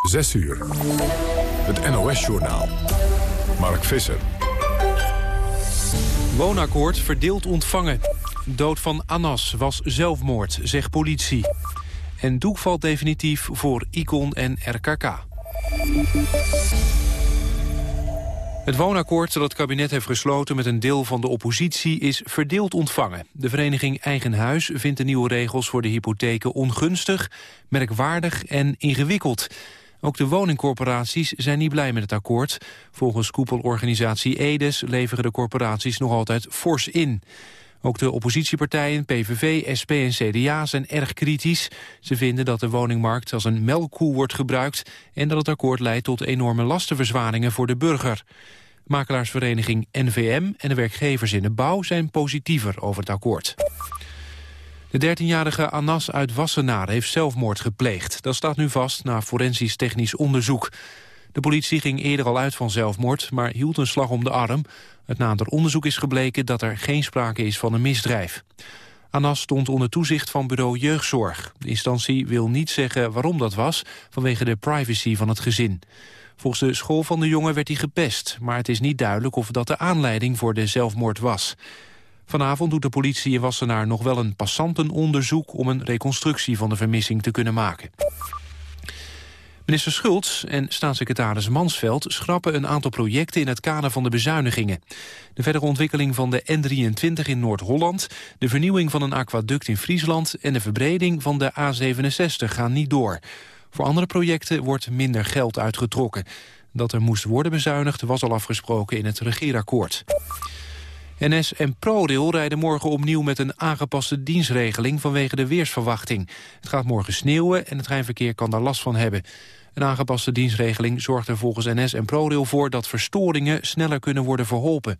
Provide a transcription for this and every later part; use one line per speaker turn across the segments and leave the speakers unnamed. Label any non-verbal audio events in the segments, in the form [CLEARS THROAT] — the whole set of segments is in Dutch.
6 uur. Het NOS-journaal. Mark Visser.
Woonakkoord verdeeld ontvangen. Dood van Anas was zelfmoord, zegt politie. En doek valt definitief voor Icon en RKK. Het woonakkoord dat het kabinet heeft gesloten met een deel van de oppositie is verdeeld ontvangen. De vereniging Eigen Huis vindt de nieuwe regels voor de hypotheken ongunstig, merkwaardig en ingewikkeld. Ook de woningcorporaties zijn niet blij met het akkoord. Volgens koepelorganisatie EDES leveren de corporaties nog altijd fors in. Ook de oppositiepartijen PVV, SP en CDA zijn erg kritisch. Ze vinden dat de woningmarkt als een melkkoe wordt gebruikt... en dat het akkoord leidt tot enorme lastenverzwaringen voor de burger. Makelaarsvereniging NVM en de werkgevers in de bouw zijn positiever over het akkoord. De 13-jarige Anas uit Wassenaar heeft zelfmoord gepleegd. Dat staat nu vast na forensisch technisch onderzoek. De politie ging eerder al uit van zelfmoord, maar hield een slag om de arm. Het nader onderzoek is gebleken dat er geen sprake is van een misdrijf. Anas stond onder toezicht van bureau Jeugdzorg. De instantie wil niet zeggen waarom dat was, vanwege de privacy van het gezin. Volgens de school van de jongen werd hij gepest, maar het is niet duidelijk of dat de aanleiding voor de zelfmoord was. Vanavond doet de politie in Wassenaar nog wel een passantenonderzoek om een reconstructie van de vermissing te kunnen maken. Minister Schultz en staatssecretaris Mansveld schrappen een aantal projecten in het kader van de bezuinigingen. De verdere ontwikkeling van de N23 in Noord-Holland, de vernieuwing van een aquaduct in Friesland en de verbreding van de A67 gaan niet door. Voor andere projecten wordt minder geld uitgetrokken. Dat er moest worden bezuinigd was al afgesproken in het regeerakkoord. NS en ProRail rijden morgen opnieuw met een aangepaste dienstregeling vanwege de weersverwachting. Het gaat morgen sneeuwen en het treinverkeer kan daar last van hebben. Een aangepaste dienstregeling zorgt er volgens NS en ProRail voor dat verstoringen sneller kunnen worden verholpen.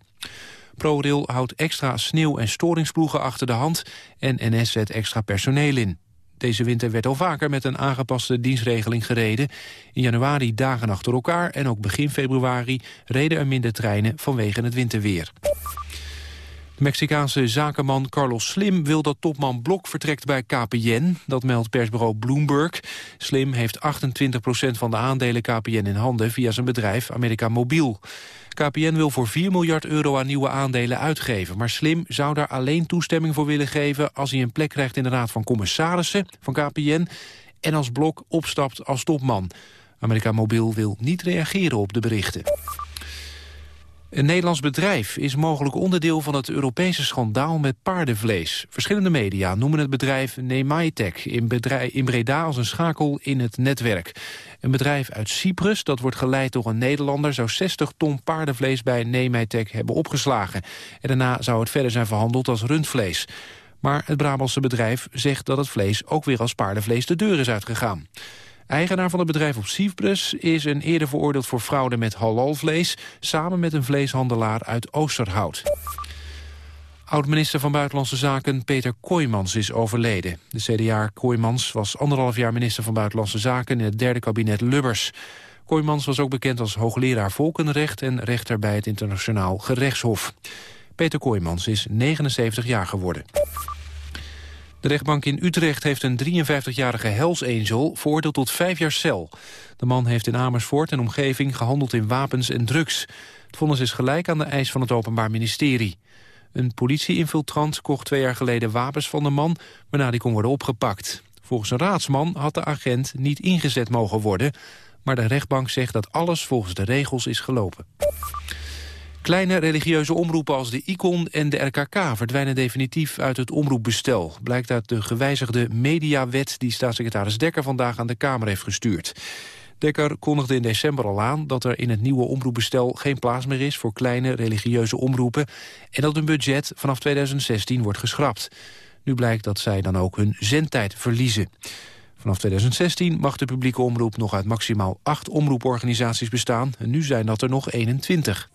ProRail houdt extra sneeuw- en storingsploegen achter de hand en NS zet extra personeel in. Deze winter werd al vaker met een aangepaste dienstregeling gereden. In januari dagen achter elkaar en ook begin februari reden er minder treinen vanwege het winterweer. Mexicaanse zakenman Carlos Slim wil dat topman Blok vertrekt bij KPN. Dat meldt persbureau Bloomberg. Slim heeft 28% van de aandelen KPN in handen via zijn bedrijf America Mobiel. KPN wil voor 4 miljard euro aan nieuwe aandelen uitgeven. Maar Slim zou daar alleen toestemming voor willen geven... als hij een plek krijgt in de Raad van Commissarissen van KPN... en als Blok opstapt als topman. America Mobiel wil niet reageren op de berichten. Een Nederlands bedrijf is mogelijk onderdeel van het Europese schandaal met paardenvlees. Verschillende media noemen het bedrijf Nemaitech in, in Breda als een schakel in het netwerk. Een bedrijf uit Cyprus, dat wordt geleid door een Nederlander... zou 60 ton paardenvlees bij Nemaitech hebben opgeslagen. En daarna zou het verder zijn verhandeld als rundvlees. Maar het Brabantse bedrijf zegt dat het vlees ook weer als paardenvlees de deur is uitgegaan. Eigenaar van het bedrijf op Cyprus is een eerder veroordeeld voor fraude met halalvlees... samen met een vleeshandelaar uit Oosterhout. Oud-minister van Buitenlandse Zaken Peter Kooijmans is overleden. De CDA Kooijmans was anderhalf jaar minister van Buitenlandse Zaken... in het derde kabinet Lubbers. Kooijmans was ook bekend als hoogleraar volkenrecht... en rechter bij het Internationaal Gerechtshof. Peter Kooijmans is 79 jaar geworden. De rechtbank in Utrecht heeft een 53-jarige Hells Angel veroordeeld tot vijf jaar cel. De man heeft in Amersfoort en omgeving gehandeld in wapens en drugs. Het vonnis is gelijk aan de eis van het Openbaar Ministerie. Een politieinfiltrant kocht twee jaar geleden wapens van de man... waarna die kon worden opgepakt. Volgens een raadsman had de agent niet ingezet mogen worden... maar de rechtbank zegt dat alles volgens de regels is gelopen. Kleine religieuze omroepen als de ICON en de RKK verdwijnen definitief uit het omroepbestel. Blijkt uit de gewijzigde mediawet die staatssecretaris Dekker vandaag aan de Kamer heeft gestuurd. Dekker kondigde in december al aan dat er in het nieuwe omroepbestel geen plaats meer is voor kleine religieuze omroepen en dat hun budget vanaf 2016 wordt geschrapt. Nu blijkt dat zij dan ook hun zendtijd verliezen. Vanaf 2016 mag de publieke omroep nog uit maximaal acht omroeporganisaties bestaan. En nu zijn dat er nog 21.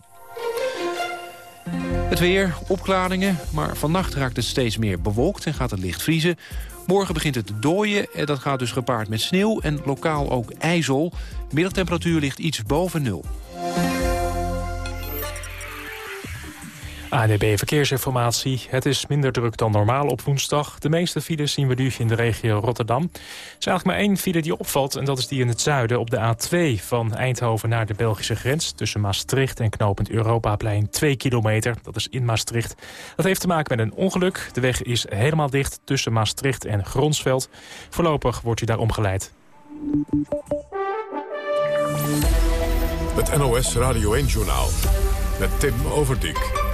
Het weer, opklaringen, maar vannacht raakt het steeds meer bewolkt en gaat het licht vriezen. Morgen begint het te dooien en dat gaat dus gepaard met sneeuw en lokaal ook ijzel. middagtemperatuur ligt iets boven nul.
ANB Verkeersinformatie. Het is minder druk dan normaal op woensdag. De meeste files zien we nu in de regio Rotterdam. Er is eigenlijk maar één file die opvalt... en dat is die in het zuiden op de A2 van Eindhoven naar de Belgische grens... tussen Maastricht en knooppunt Europaplein 2 kilometer. Dat is in Maastricht. Dat heeft te maken met een ongeluk. De weg is helemaal dicht tussen Maastricht en Gronsveld. Voorlopig wordt u daar omgeleid.
Het NOS Radio 1-journaal met Tim Overdijk.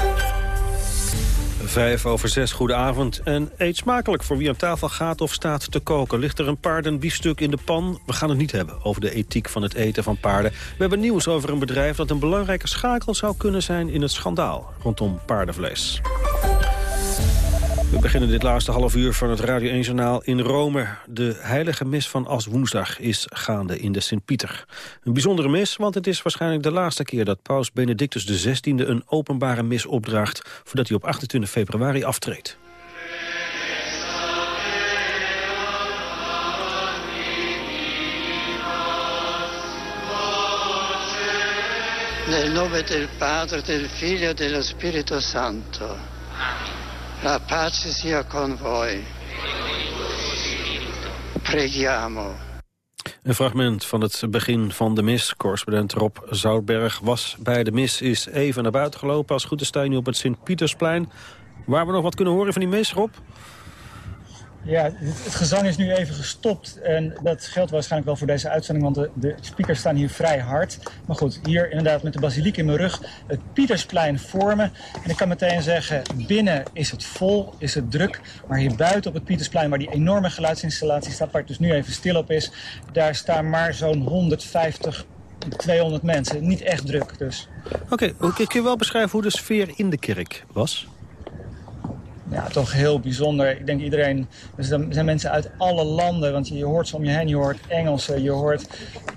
Vijf over zes, goedenavond. En eet smakelijk voor wie aan tafel gaat of staat te koken. Ligt er een paardenbiefstuk in de pan? We gaan het niet hebben over de ethiek van het eten van paarden. We hebben nieuws over een bedrijf dat een belangrijke schakel zou kunnen zijn... in het schandaal rondom paardenvlees. We beginnen dit laatste half uur van het Radio 1-journaal in Rome. De heilige mis van Aswoensdag is gaande in de Sint-Pieter. Een bijzondere mis, want het is waarschijnlijk de laatste keer... dat paus Benedictus XVI een openbare mis opdraagt... voordat hij op 28 februari aftreedt.
Nel nome del Padre, del Figlio e dello Spirito Santo. La pace sia con. Preghiamo.
Een fragment van het begin van de mis. Correspondent Rob Zoutberg was bij de mis, is even naar buiten gelopen. Als goed is nu op het Sint-Pietersplein. Waar we nog wat kunnen horen van die mis, Rob?
Ja, het, gezang is nu even gestopt. En dat geldt waarschijnlijk wel voor deze uitzending, want de, de speakers staan hier vrij hard. Maar goed, hier inderdaad met de basiliek in mijn rug het Pietersplein vormen. En ik kan meteen zeggen, binnen is het vol, is het druk. Maar hier buiten op het Pietersplein, waar die enorme geluidsinstallatie staat... waar het dus nu even stil op is, daar staan maar zo'n 150 200 mensen. Niet echt druk dus.
Oké, kun je wel beschrijven hoe de sfeer in de kerk was?
Ja, toch heel bijzonder. Ik denk iedereen, er zijn mensen uit alle landen, want je hoort ze om je heen. Je hoort Engelsen, je hoort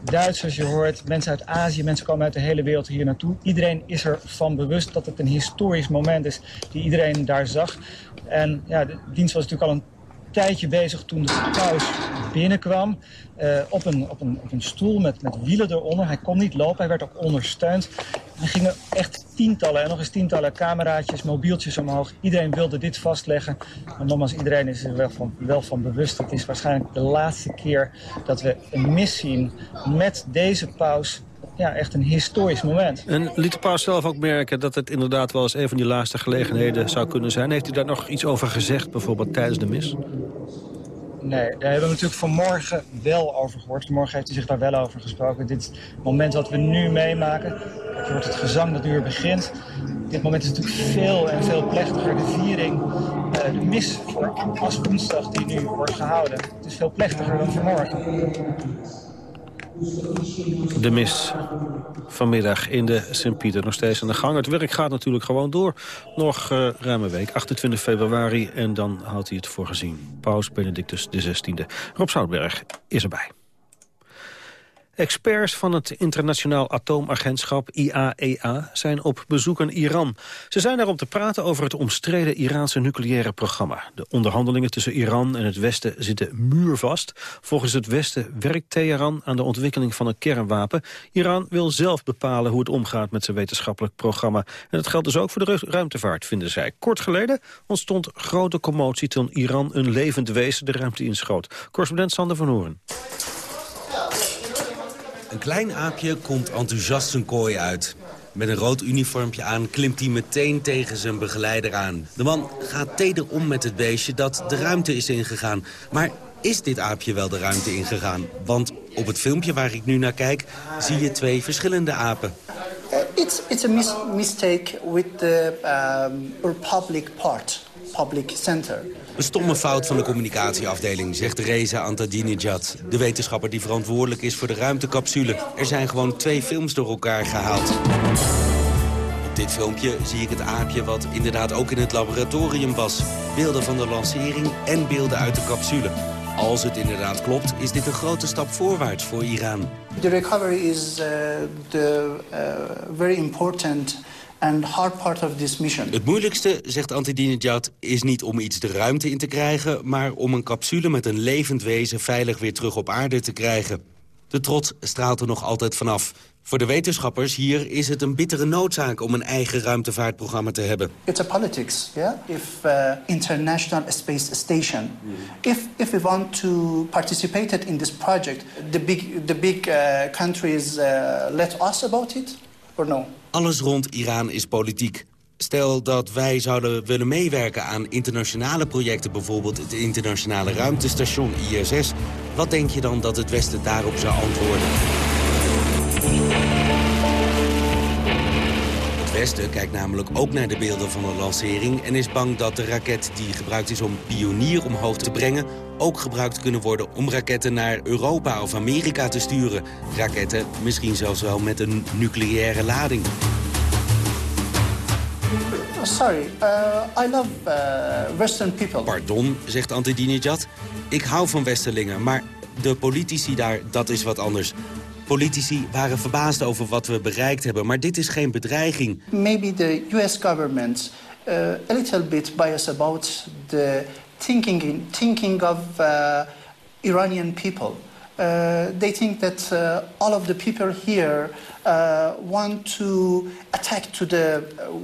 Duitsers, je hoort mensen uit Azië. Mensen komen uit de hele wereld hier naartoe. Iedereen is ervan bewust dat het een historisch moment is die iedereen daar zag. En ja, de dienst was natuurlijk al een tijdje bezig toen de paus binnenkwam. Uh, op, een, op, een, op een stoel met, met wielen eronder. Hij kon niet lopen, hij werd ook ondersteund. Er gingen echt tientallen en nog eens tientallen cameraatjes, mobieltjes omhoog. Iedereen wilde dit vastleggen. Maar nogmaals, iedereen is er wel van, wel van bewust. Het is waarschijnlijk de laatste keer dat we een mis zien met deze paus ja, echt een historisch moment.
En liet de paus zelf ook merken dat het inderdaad wel eens een van die laatste gelegenheden zou kunnen zijn? Heeft u daar nog iets over gezegd, bijvoorbeeld tijdens de mis?
Nee, daar hebben we natuurlijk vanmorgen wel over gehoord. Vanmorgen heeft hij zich daar wel over gesproken. Dit moment wat we nu meemaken, je hoort het gezang dat nu weer begint. Dit moment is natuurlijk veel en veel plechtiger. De viering, uh, de mis voor woensdag die nu wordt gehouden. Het is veel plechtiger dan vanmorgen.
De mis vanmiddag in de Sint-Pieter nog steeds aan de gang. Het werk gaat natuurlijk gewoon door. Nog uh, ruim een week, 28 februari. En dan houdt hij het voor gezien. Paus Benedictus XVI. Rob Zoutberg is erbij. Experts van het Internationaal Atoomagentschap IAEA e zijn op bezoek aan Iran. Ze zijn daar om te praten over het omstreden Iraanse nucleaire programma. De onderhandelingen tussen Iran en het Westen zitten muurvast. Volgens het Westen werkt Teheran aan de ontwikkeling van een kernwapen. Iran wil zelf bepalen hoe het omgaat met zijn wetenschappelijk programma. En dat geldt dus ook voor de ruimtevaart, vinden zij. Kort geleden ontstond grote commotie toen Iran een levend wezen de ruimte inschoot. Correspondent Sander van Hoorn.
Een klein aapje komt enthousiast zijn kooi uit. Met een rood uniformpje aan klimt hij meteen tegen zijn begeleider aan. De man gaat teder om met het beestje dat de ruimte is ingegaan. Maar is dit aapje wel de ruimte ingegaan? Want op het filmpje waar ik nu naar kijk, zie je twee verschillende apen.
Uh, it's, it's a mistake with the um, republic part, public center.
Een stomme fout van de communicatieafdeling, zegt Reza Antadinejad. De wetenschapper die verantwoordelijk is voor de ruimtecapsule. Er zijn gewoon twee films door elkaar gehaald. Op dit filmpje zie ik het aapje wat inderdaad ook in het laboratorium was. Beelden van de lancering en beelden uit de capsule. Als het inderdaad klopt, is dit een grote stap voorwaarts voor Iran.
The recovery is uh, the, uh, very important and hard part of this mission.
Het moeilijkste, zegt Antidinejad, is niet om iets de ruimte in te krijgen... maar om een capsule met een levend wezen veilig weer terug op aarde te krijgen. De trots straalt er nog altijd vanaf. Voor de wetenschappers hier is het een bittere noodzaak om een eigen ruimtevaartprogramma te hebben.
It's a politics, yeah? If uh, International Space Station, if, if we want to participate in this project, the big, the big uh, countries uh, let us about it, or no?
Alles rond Iran is politiek. Stel dat wij zouden willen meewerken aan internationale projecten... bijvoorbeeld het internationale ruimtestation ISS... wat denk je dan dat het Westen daarop zou antwoorden? Het Westen kijkt namelijk ook naar de beelden van de lancering... en is bang dat de raket die gebruikt is om Pionier omhoog te brengen... ook gebruikt kunnen worden om raketten naar Europa of Amerika te sturen. Raketten misschien zelfs wel met een nucleaire lading.
Sorry, uh, I love uh, Western people.
Pardon, zegt Antidinejad. Ik hou van Westerlingen, maar de politici daar, dat is wat anders. Politici waren verbaasd over wat we bereikt hebben, maar dit is geen bedreiging.
Maybe the US government uh, a little bit biased about the thinking, in, thinking of uh, Iranian people. Uh, they think that uh, all of the people here uh, want to attack to the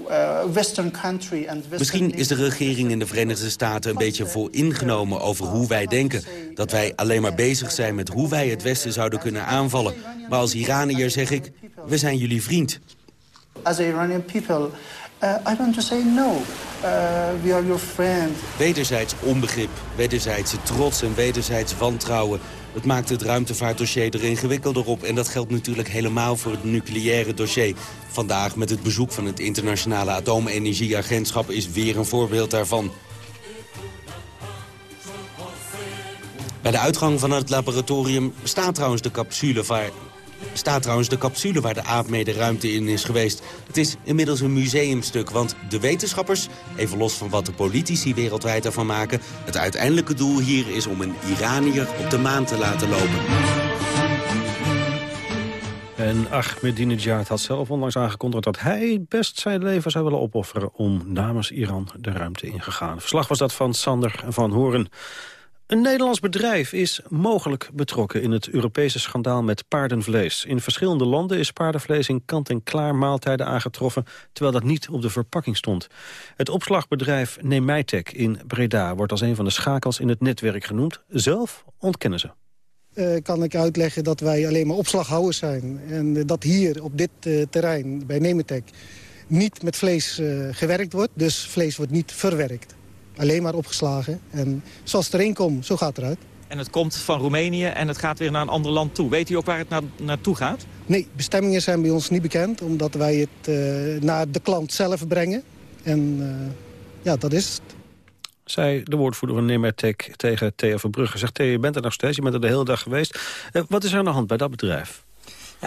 uh, Western country and Western
Misschien is de regering in de Verenigde Staten een beetje vooringenomen over hoe wij denken. Dat wij alleen maar bezig zijn met hoe wij het Westen zouden kunnen aanvallen. Maar als Iranier zeg ik, we zijn jullie vriend.
As Iranian people, I want to say no. Uh, we are your friend.
Wederzijds onbegrip, wederzijdse trots en wederzijds wantrouwen. Het maakt het ruimtevaartdossier er ingewikkelder op. En dat geldt natuurlijk helemaal voor het nucleaire dossier. Vandaag met het bezoek van het Internationale Atoomenergieagentschap... is weer een voorbeeld daarvan. Bij de uitgang van het laboratorium staat trouwens de capsule waar staat trouwens de capsule waar de aap mee de ruimte in is geweest. Het is inmiddels een museumstuk, want de wetenschappers... even los van wat de politici wereldwijd ervan maken... het uiteindelijke doel hier is om een Iranier op de maan te laten lopen.
En Ahmadinejad had zelf onlangs aangekondigd dat hij best zijn leven zou willen opofferen om namens Iran de ruimte ingegaan. Verslag was dat van Sander van Horen. Een Nederlands bedrijf is mogelijk betrokken in het Europese schandaal met paardenvlees. In verschillende landen is paardenvlees in kant-en-klaar maaltijden aangetroffen, terwijl dat niet op de verpakking stond. Het opslagbedrijf Nemijtek in Breda wordt als een van de schakels in het netwerk genoemd. Zelf ontkennen ze.
Uh, kan ik uitleggen dat wij alleen maar opslaghouders zijn. En dat hier op dit uh, terrein bij Nemetec niet met vlees gewerkt wordt. Dus vlees wordt niet verwerkt alleen maar opgeslagen. En zoals het erin komt, zo gaat het eruit.
En het komt van Roemenië en het gaat weer naar een ander land toe. Weet u ook waar het na naartoe gaat?
Nee, bestemmingen zijn bij ons niet bekend... omdat wij het uh, naar de klant zelf brengen. En uh, ja, dat is het.
Zij de woordvoerder van Nemertek tegen Thea Verbrugge. Zegt Thea, je bent er nog steeds, je bent er de hele dag geweest. Uh, wat is er aan de hand bij dat bedrijf?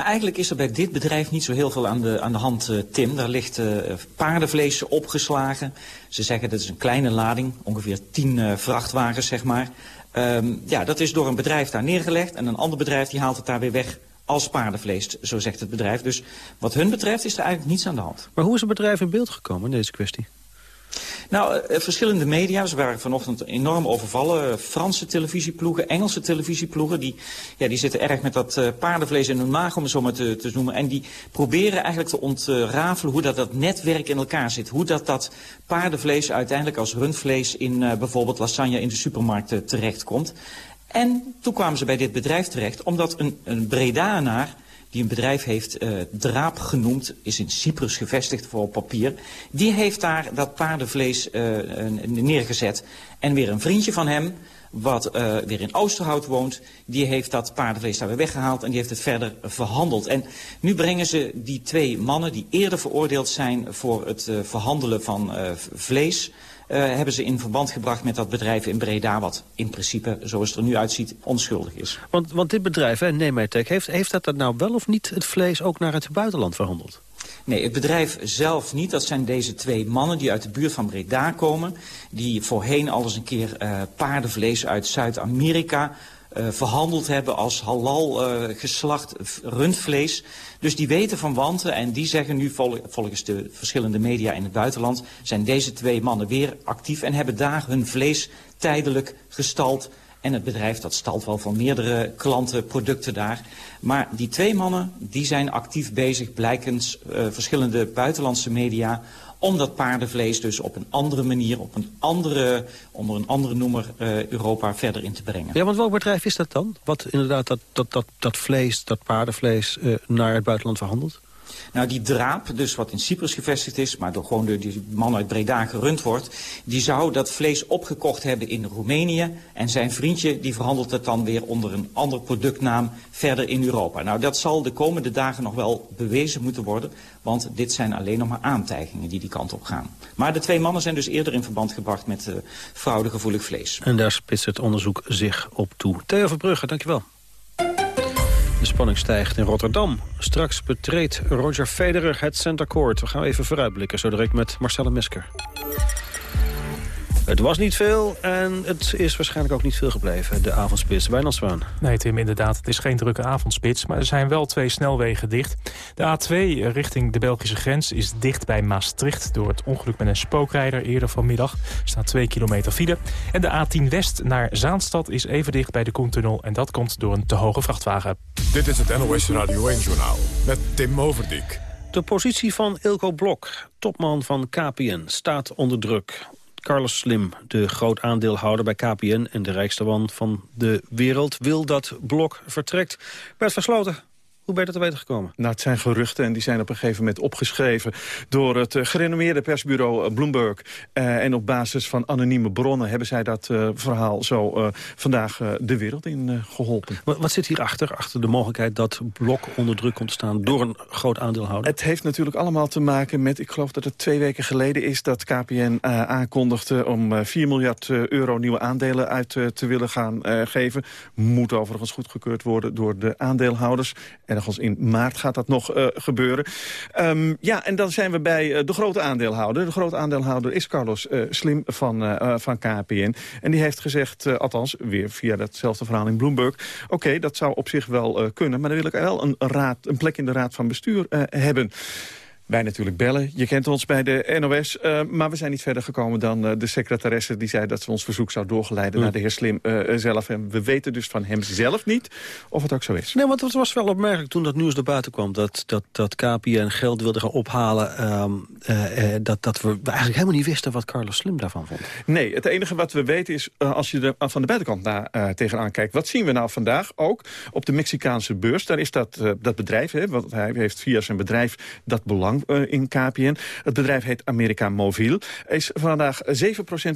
Eigenlijk is er bij dit bedrijf niet zo heel veel aan de, aan de hand, uh, Tim. Daar ligt uh, paardenvlees opgeslagen. Ze zeggen dat is een kleine lading, ongeveer 10 uh, vrachtwagens, zeg maar. Um, ja, dat is door een bedrijf daar neergelegd en een ander bedrijf die haalt het daar weer weg als paardenvlees, zo zegt het bedrijf. Dus wat hun betreft is er eigenlijk niets aan de hand.
Maar hoe is het bedrijf in beeld gekomen in deze kwestie?
Nou, uh, verschillende media, ze waren vanochtend enorm overvallen. Franse televisieploegen, Engelse televisieploegen, die, ja, die zitten erg met dat uh, paardenvlees in hun maag, om het zo maar te, te noemen. En die proberen eigenlijk te ontrafelen hoe dat, dat netwerk in elkaar zit. Hoe dat, dat paardenvlees uiteindelijk als rundvlees in bijvoorbeeld lasagne in de supermarkt terechtkomt. En toen kwamen ze bij dit bedrijf terecht, omdat een, een Bredanaar die een bedrijf heeft, uh, Draap genoemd, is in Cyprus gevestigd voor papier. Die heeft daar dat paardenvlees uh, neergezet. En weer een vriendje van hem, wat uh, weer in Oosterhout woont, die heeft dat paardenvlees daar weer weggehaald en die heeft het verder verhandeld. En nu brengen ze die twee mannen die eerder veroordeeld zijn voor het verhandelen van vlees hebben ze in verband gebracht met dat bedrijf in Breda... wat in principe, zoals het er nu uitziet, onschuldig is.
Want, want dit bedrijf, Nemetec, heeft, heeft dat dat nou wel of niet het vlees ook naar het buitenland verhandeld?
Nee, het bedrijf zelf niet. Dat zijn deze twee mannen die uit de buurt van Breda komen. Die voorheen al eens een keer uh, paardenvlees uit Zuid-Amerika uh, verhandeld hebben als halal uh, geslacht rundvlees. Dus die weten van wanten en die zeggen nu vol volgens de verschillende media in het buitenland... zijn deze twee mannen weer actief en hebben daar hun vlees tijdelijk gestald En het bedrijf dat stalt wel van meerdere klanten producten daar. Maar die twee mannen die zijn actief bezig, blijkens uh, verschillende buitenlandse media om dat paardenvlees dus op een andere manier, op een andere, onder een andere noemer uh, Europa verder in te brengen.
Ja, want welk bedrijf is dat dan? Wat inderdaad dat, dat, dat, dat vlees, dat paardenvlees uh, naar het buitenland verhandelt?
Nou, die draap, dus wat in Cyprus gevestigd is... maar door gewoon die man uit Breda gerund wordt... die zou dat vlees opgekocht hebben in Roemenië... en zijn vriendje die verhandelt het dan weer onder een ander productnaam... verder in Europa. Nou, dat zal de komende dagen nog wel bewezen moeten worden... want dit zijn alleen nog maar aantijgingen die die kant op gaan. Maar de twee mannen zijn dus eerder in verband gebracht met uh, fraudegevoelig vlees.
En daar spitst het onderzoek zich op toe. Theo Verbrugge, dankjewel. De spanning stijgt in Rotterdam. Straks betreedt Roger Federer het Center Court. We gaan even vooruitblikken, zo direct met Marcelle Mesker. Het was niet veel en het is waarschijnlijk ook niet veel gebleven, de avondspits. Wijnald Zwaan.
Nee, Tim, inderdaad. Het is geen drukke avondspits, maar er zijn wel twee snelwegen dicht. De A2 richting de Belgische grens is dicht bij Maastricht... door het ongeluk met een spookrijder eerder vanmiddag. Er staat twee kilometer file. En de A10 West naar Zaanstad is even dicht bij de Koentunnel... en dat komt door een te hoge vrachtwagen.
Dit is het NOS Radio 1-journaal met Tim Overdijk.
De positie van Ilko Blok, topman van KPN, staat onder druk. Carlos Slim, de groot aandeelhouder bij KPN... en de rijkste man van de wereld, wil dat Blok vertrekt. Bert Versloten, hoe ben je dat te weten gekomen?
Nou, het zijn geruchten en die zijn op een gegeven moment opgeschreven... door het uh, gerenommeerde persbureau uh, Bloomberg. Uh, en op basis van anonieme bronnen hebben zij dat verhaal zo vandaag de wereld in geholpen.
Wat, wat, zit hierachter, achter de mogelijkheid dat Blok onder druk komt staan... door een groot aandeelhouder?
Het heeft natuurlijk allemaal te maken met, ik geloof dat het twee weken geleden is... dat KPN aankondigde om 4 miljard euro nieuwe aandelen uit te willen gaan geven. Moet overigens goedgekeurd worden door de aandeelhouders... Ergens in maart gaat dat nog uh, gebeuren. Um, ja, en dan zijn we bij uh, de grote aandeelhouder. De grote aandeelhouder is Carlos uh, Slim van, van KPN. En die heeft gezegd, althans weer via datzelfde verhaal in Bloomberg... oké, dat zou op zich wel kunnen, maar dan wil ik wel een, raad, een plek in de raad van bestuur hebben. Wij natuurlijk bellen. Je kent ons bij de NOS. Uh, eh, maar we zijn niet verder gekomen dan uh, de secretaresse... die zei dat ze ons verzoek zou doorgeleiden naar de heer Slim uh, zelf. En we weten dus van hem zelf niet of het ook zo is.
Nee, want het was wel opmerkelijk toen dat nieuws naar buiten kwam... dat, dat, dat KPN geld wilde gaan ophalen... Um, dat, dat we eigenlijk helemaal niet wisten wat Carlos Slim daarvan vond.
Nee, het enige wat we weten is, als je er van de buitenkant naar, tegenaan kijkt... wat zien we nou vandaag ook op de Mexicaanse beurs? Daar is dat, dat bedrijf, hè, want hij heeft via zijn bedrijf dat belang uh, in KPN. Het bedrijf heet America Mobil. Is vandaag 7%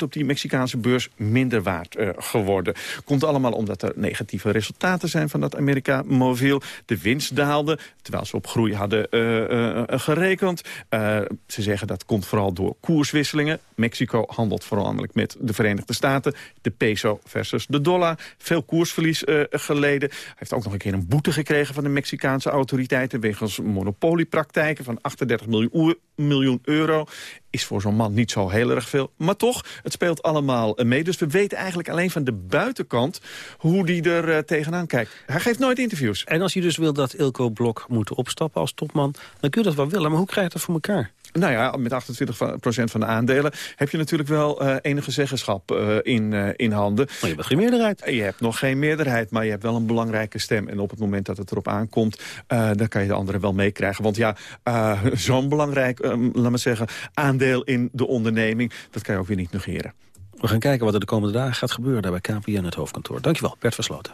op die Mexicaanse beurs minder waard uh, geworden. Komt allemaal omdat er negatieve resultaten zijn van dat America Mobil. De winst daalde, terwijl ze op groei hadden uh, gerekend. ze zeggen dat komt vooral door koerswisselingen. Mexico handelt voornamelijk met de Verenigde Staten. De peso versus de dollar. Veel koersverlies geleden. Hij heeft ook nog een keer een boete gekregen van de Mexicaanse autoriteiten... wegens monopoliepraktijken van 38 30 miljoen, miljoen euro is voor zo'n man niet zo heel erg veel. Maar toch, het speelt allemaal mee. Dus we weten eigenlijk alleen van de buitenkant hoe die er uh, tegenaan kijkt. Hij geeft nooit interviews.
En als je dus wil dat Ilko Blok moet opstappen als topman... dan kun je dat wel willen, maar hoe krijg je dat voor elkaar?
Nou ja, met 28% van de aandelen heb je natuurlijk wel uh, enige zeggenschap uh, in, uh, in handen.
Maar je hebt geen meerderheid.
Je hebt nog geen meerderheid, maar je hebt wel een belangrijke stem. En op het moment dat het erop aankomt, dan kan je de anderen wel meekrijgen. Want ja, [LAUGHS] zo'n belangrijk, laat maar zeggen, aandeel in de onderneming, dat kan je ook weer niet negeren.
We gaan kijken wat er de komende dagen gaat gebeuren daar bij KPN het hoofdkantoor. Dankjewel, Bert Versloten.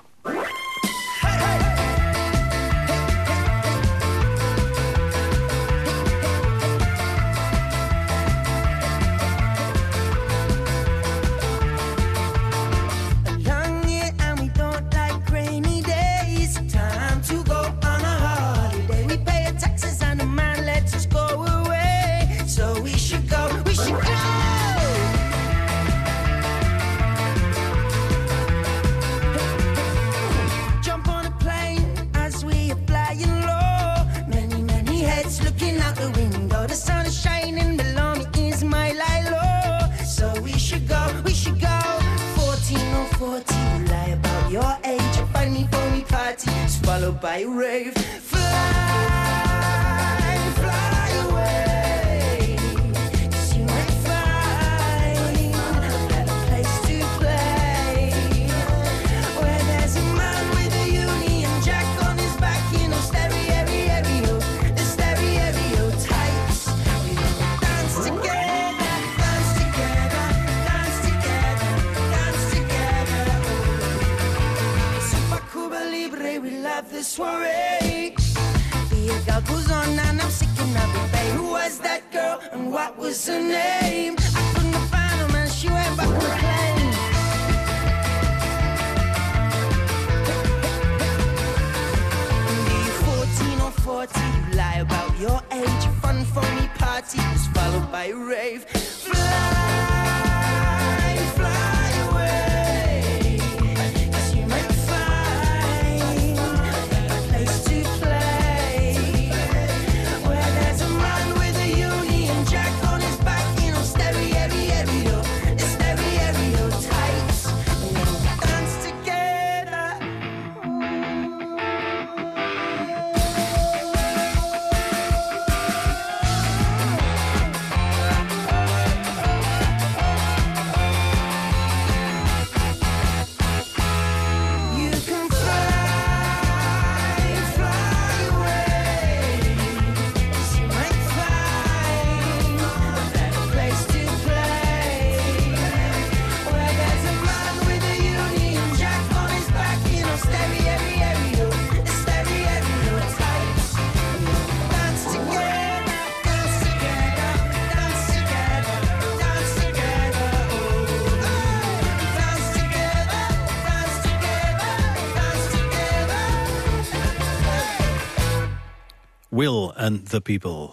And
the People.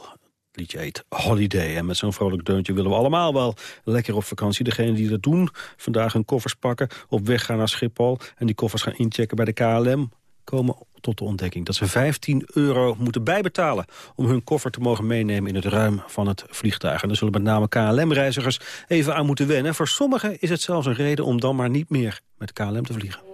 Liedje heet Holiday. En met zo'n vrolijk deuntje willen we allemaal wel lekker op vakantie. Degenen die dat doen, vandaag hun koffers pakken, op weg gaan naar Schiphol... en die koffers gaan inchecken bij de KLM... komen tot de ontdekking dat ze 15 euro moeten bijbetalen... om hun koffer te mogen meenemen in het ruim van het vliegtuig. En daar zullen met name KLM-reizigers even aan moeten wennen. Voor sommigen is het zelfs een reden om dan maar niet meer met KLM te vliegen.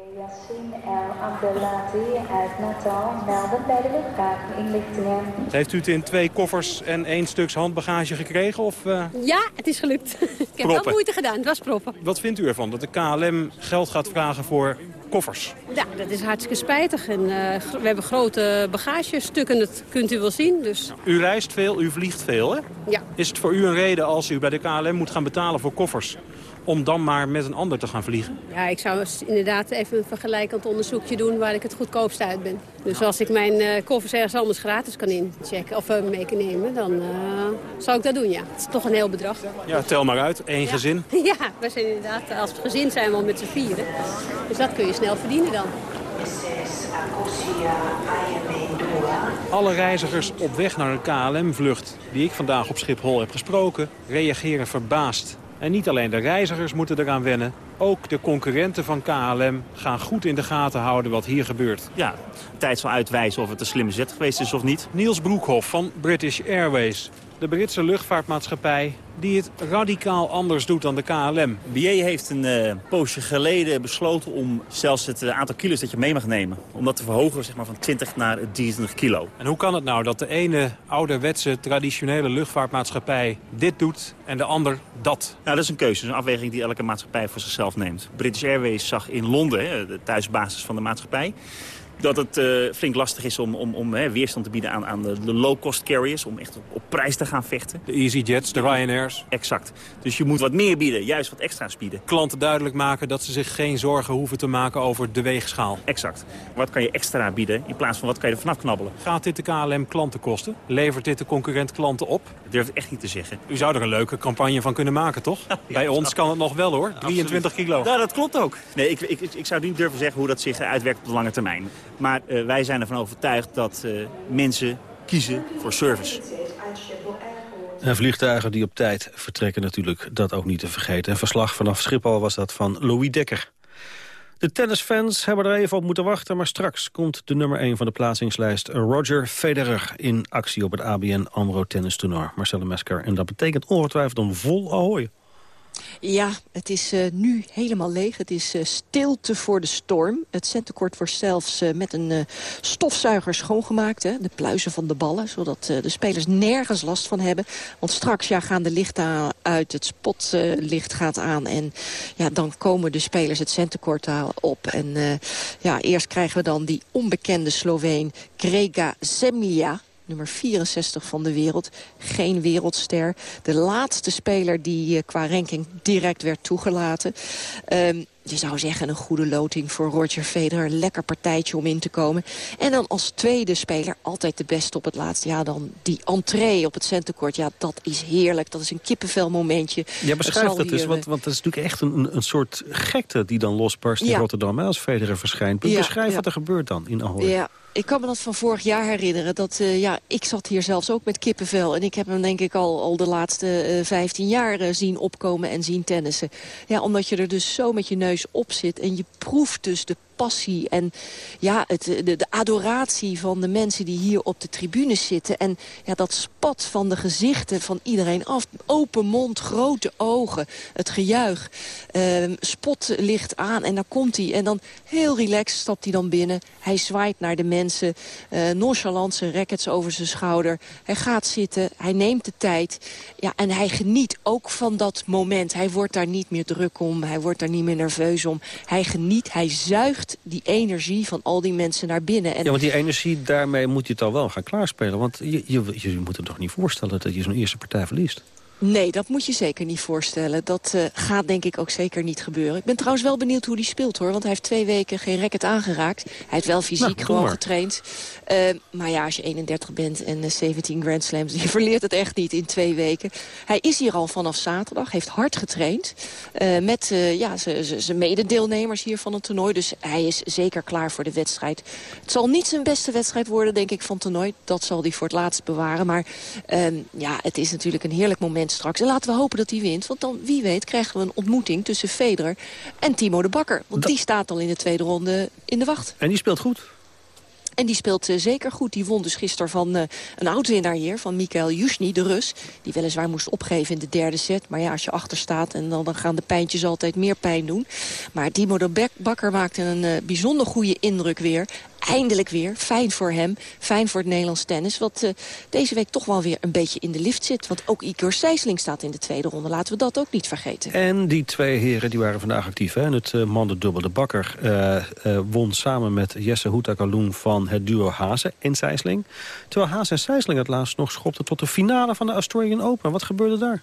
El Abdelati uit Natal melden bij de luchthaveninlichtingen.
Heeft u het in twee koffers en één stuks handbagage gekregen? Of, eh,
Ja, het is gelukt. [LAUGHS] ik heb
Proppen.
wel moeite gedaan, het was proppen.
Wat vindt u ervan dat de KLM geld gaat vragen voor koffers?
Ja, dat is hartstikke spijtig. En, eh, we hebben grote bagagestukken, dat kunt u wel zien. Dus
U reist veel, u vliegt veel, hè?
ja,
Is het voor u een reden als u bij de KLM moet gaan betalen voor koffers... om dan maar met een ander te gaan vliegen?
ja, ik zou inderdaad even een vergelijkend onderzoekje doen waar ik het goedkoopst uit ben. Dus als ik mijn eh, koffers ergens anders gratis kan inchecken of uh, mee kan nemen, dan eh, zou ik dat doen, ja. Het is toch een heel bedrag.
Ja, tel maar uit. één gezin. [LAUGHS]
Ja, wij zijn inderdaad, als gezin zijn we al met z'n vieren. Dus dat kun je snel verdienen dan.
Alle reizigers op weg naar een KLM-vlucht die ik vandaag op Schiphol heb gesproken... reageren verbaasd. En niet alleen de reizigers moeten eraan wennen... ook de concurrenten van KLM gaan goed in de gaten houden wat hier gebeurt.
Ja, tijd zal uitwijzen of het een slimme zet geweest is of niet.
Niels Broekhoff van British Airways. De Britse luchtvaartmaatschappij die het radicaal anders doet dan de KLM.
BA heeft een eh, poosje geleden besloten om zelfs het eh, aantal kilo's dat je mee mag nemen... om dat te verhogen zeg maar, van 20 naar 23 kilo.
En hoe kan het nou dat de ene ouderwetse traditionele luchtvaartmaatschappij dit doet en de ander dat?
Nou, dat is een keuze, een afweging die elke maatschappij voor zichzelf neemt. British Airways zag in Londen, hè, de thuisbasis van de maatschappij dat het uh, flink lastig is om, om, om hè, weerstand te bieden aan, aan de, de low-cost carriers. Om echt op, op, prijs te gaan vechten.
De EasyJets, de Ryanairs.
Exact. Dus je moet wat meer bieden, juist wat extra's bieden.
Klanten duidelijk maken dat ze zich geen zorgen hoeven te maken over de weegschaal.
Exact. Wat kan je extra bieden in plaats van wat kan je er vanaf knabbelen.
Gaat dit de KLM klanten kosten? Levert dit de concurrent klanten op?
Dat durf ik echt niet te zeggen.
U zou er een leuke campagne van kunnen maken, toch? [LAUGHS] ja, Bij ons kan het nog wel hoor, 23
Absoluut.
kilo.
Nou, dat klopt ook. Nee, ik, ik, ik zou niet durven zeggen hoe dat zich uitwerkt op de lange termijn. Maar uh, wij zijn ervan overtuigd dat uh, mensen kiezen voor service.
En vliegtuigen die op tijd vertrekken natuurlijk, dat ook niet te vergeten. En verslag vanaf Schiphol was dat van Louis Dekker. De tennisfans hebben er even op moeten wachten... maar straks komt de nummer 1 van de plaatsingslijst Roger Federer... in actie op het ABN AMRO tennistoernooi. Marcelle Mesker. En dat betekent ongetwijfeld een vol ahoy.
Ja, het is uh, nu helemaal leeg. Het is uh, stilte voor de storm. Het centenkort wordt zelfs uh, met een stofzuiger schoongemaakt. Hè? De pluizen van de ballen, zodat de spelers nergens last van hebben. Want straks ja, gaan de lichten uit, het spotlicht gaat aan. En ja, dan komen de spelers het centenkort op. En ja, eerst krijgen we dan die onbekende Sloveen Grega Zemlja nummer 64 van de wereld. Geen wereldster. De laatste speler die eh, qua ranking direct werd toegelaten. Ehm, je zou zeggen een goede loting voor Roger Federer. Lekker partijtje om in te komen. En dan als tweede speler, altijd de beste op het laatste. Ja, dan die entree op het centercourt. Ja, dat is heerlijk. Dat is een kippenvel momentje.
Ja, beschrijf dat dus,
hier,
want, want dat is natuurlijk echt een, een soort gekte die dan losbarst in
Ja.
Rotterdam hè, als Federer verschijnt.
Ja,
Beschrijf
ja.
wat er gebeurt dan in Ahoy.
Ja, ik kan me dat van vorig jaar herinneren. Dat, eh, ja, ik zat hier zelfs ook met kippenvel. En ik heb hem denk ik al, al de laatste eh 15 jaar eh, zien opkomen en zien tennissen. Ja, omdat je er dus zo met je neus op zit. En je proeft dus de passie en ja, het, de, de adoratie van de mensen die hier op de tribunes zitten. En ja, dat spat van de gezichten van iedereen af. Open mond, grote ogen, het gejuich. Ehm, spot ligt aan en dan komt hij. En dan heel relaxed stapt hij dan binnen. Hij zwaait naar de mensen. eh nonchalant zijn rackets over zijn schouder. Hij gaat zitten, hij neemt de tijd. Ja, en hij geniet ook van dat moment. Hij wordt daar niet meer druk om. Hij wordt daar niet meer nerveus om. Hij geniet, hij zuigt die energie van al die mensen naar binnen. En
Ja, want die energie, daarmee moet je het al wel gaan klaarspelen. Want je, je, je moet het toch niet voorstellen dat je zo'n eerste partij verliest?
Nee, dat moet je zeker niet voorstellen. Dat eh, gaat denk ik ook zeker niet gebeuren. Ik ben trouwens wel benieuwd hoe hij speelt hoor. Want hij heeft twee weken geen racket aangeraakt. Hij heeft wel fysiek
Nou,
gewoon
maar.
getraind. Eh, maar ja, als je 31 bent en eh, 17 Grand Slams... [LAUGHS] je verleert het echt niet in twee weken. Hij is hier al vanaf zaterdag. Heeft hard getraind. eh, met eh, ja, zijn mededeelnemers hier van het toernooi. Dus hij is zeker klaar voor de wedstrijd. Het zal niet zijn beste wedstrijd worden, denk ik, van het toernooi. Dat zal hij voor het laatst bewaren. Maar ehm, ja, het is natuurlijk een heerlijk moment straks. En laten we hopen dat hij wint. Want dan, wie weet, krijgen we een ontmoeting tussen Federer en Timo de Bakker. Want die staat al in de tweede ronde in de wacht.
En die speelt goed.
En die speelt eh, zeker goed. Die won dus gisteren van eh, een oud-winnaar hier, van Mikael Jusny, de Rus. Die weliswaar moest opgeven in de derde set. Maar ja, als je achter staat, en dan, dan gaan de pijntjes altijd meer pijn doen. Maar Timo de Bakker maakte een eh, bijzonder goede indruk weer. Eindelijk weer. Fijn voor hem. Fijn voor het Nederlands tennis. Wat deze week toch wel weer een beetje in de lift zit. Want ook Igor Sijsling staat in de tweede ronde. Laten we dat ook niet vergeten.
En die twee heren die waren vandaag actief. Hè? En Het uh, mandendubbel. De Bakker won samen met Jesse Houtakaloen van het duo Hazen en Sijsling. Terwijl Hazen en Sijsling het laatst nog schopten tot de finale van de Australian Open. Wat gebeurde daar?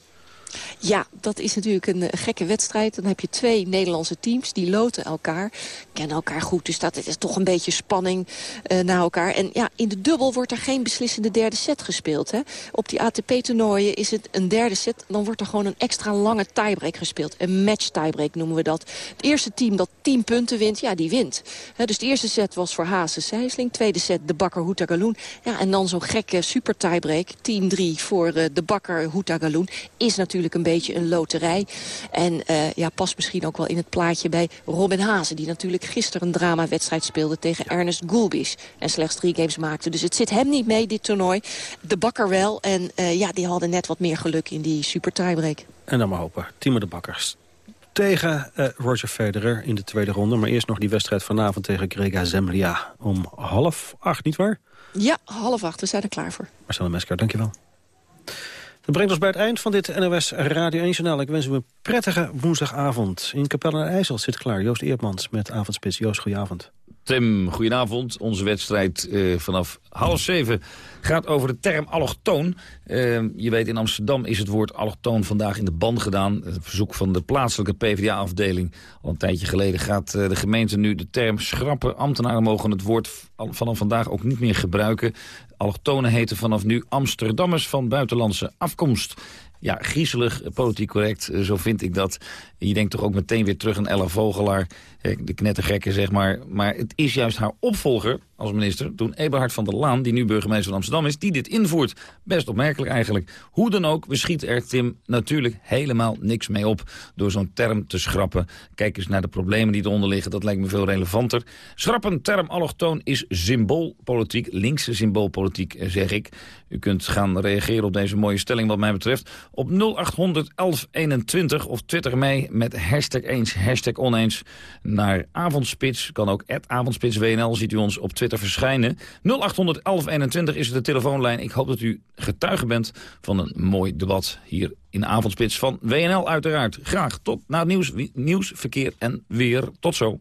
Ja, dat is natuurlijk een, eh, gekke wedstrijd. Dan heb je twee Nederlandse teams, die loten elkaar. Kennen elkaar goed, dus dat is toch een beetje spanning eh naar elkaar. En ja, in de dubbel wordt er geen beslissende derde set gespeeld. Hè. Op die ATP-toernooien is het een derde set. Dan wordt er gewoon een extra lange tiebreak gespeeld. Een match tiebreak noemen we dat. Het eerste team dat 10 punten wint, ja, die wint. Dus de eerste set was voor Haase Sijsling. Tweede set de Bakker Houtagaloen. Ja, en dan zo'n gekke super tiebreak. 10-3 voor eh, de Bakker Houtagaloen. Is natuurlijk een beetje een loterij. En eh, ja, past misschien ook wel in het plaatje bij Robin Hazen... die natuurlijk gisteren een dramawedstrijd speelde tegen Ernest Gulbis... en slechts drie games maakte. Dus het zit hem niet mee, dit toernooi. De Bakker wel. En eh, ja, die hadden net wat meer geluk in die super tiebreak.
En dan maar hopen. Timo de Bakkers tegen eh, Roger Federer in de tweede ronde. Maar eerst nog die wedstrijd vanavond tegen Grega Zemlia. Om half acht, niet waar?
Ja, half acht. We zijn er klaar voor.
Marcelo Mesker, dankjewel. Dat brengt ons bij het eind van dit NOS Radio 1 Journaal. Ik wens u een prettige woensdagavond. In Capelle aan IJssel zit klaar Joost Eertmans met Avondspits. Joost, goedenavond.
Tim, goedenavond. Onze wedstrijd eh, vanaf half zeven gaat over de term allochtoon. Eh, je weet, in Amsterdam is het woord allochtoon vandaag in de ban gedaan. Het verzoek van de plaatselijke PvdA-afdeling. Al een tijdje geleden gaat eh, de gemeente nu de term schrappen. Ambtenaren mogen het woord vanaf vandaag ook niet meer gebruiken. Allochtonen heten vanaf nu Amsterdammers van buitenlandse afkomst. Ja, griezelig, politiek correct, zo vind ik dat. Je denkt toch ook meteen weer terug aan Ella Vogelaar, de knettergekke zeg maar. Maar het is juist haar opvolger als minister, toen Eberhard van der Laan, die nu burgemeester van Amsterdam is, die dit invoert. Best opmerkelijk eigenlijk. Hoe dan ook, we schieten er, Tim, natuurlijk helemaal niks mee op door zo'n term te schrappen. Kijk eens naar de problemen die eronder liggen, dat lijkt me veel relevanter. Schrappen term allochtoon is symboolpolitiek, linkse symboolpolitiek, zeg ik. U kunt gaan reageren op deze mooie stelling wat mij betreft op 0800 1121 of twitter mee met hashtag eens, hashtag oneens naar avondspits. Kan ook avondspitswnl, ziet u ons op Twitter verschijnen. 0800 1121 is de telefoonlijn. Ik hoop dat u getuige bent van een mooi debat hier in avondspits van WNL uiteraard. Graag tot na het nieuws, nieuws verkeer en weer. Tot zo.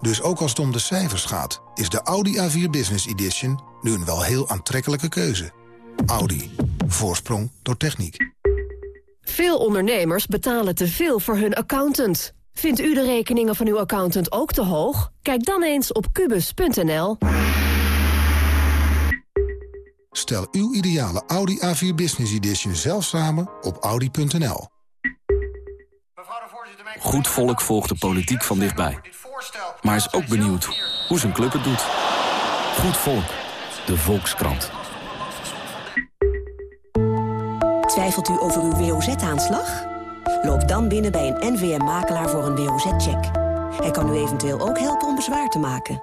Dus ook als het om de cijfers gaat, is de Audi A4 Business Edition nu een wel heel aantrekkelijke keuze. Audi. Voorsprong door techniek.
Veel ondernemers betalen te veel voor hun accountant. Vindt u de rekeningen van uw accountant ook te hoog? Kijk dan eens op kubus.nl.
Stel uw ideale Audi A4 Business Edition zelf samen op audi.nl.
Goed volk volgt de politiek van dichtbij. Maar is ook benieuwd hoe zijn club het doet. Goed volk. De Volkskrant.
Twijfelt u over uw WOZ-aanslag? Loop dan binnen bij een NVM-makelaar voor een WOZ-check. Hij kan u eventueel ook helpen om bezwaar te maken.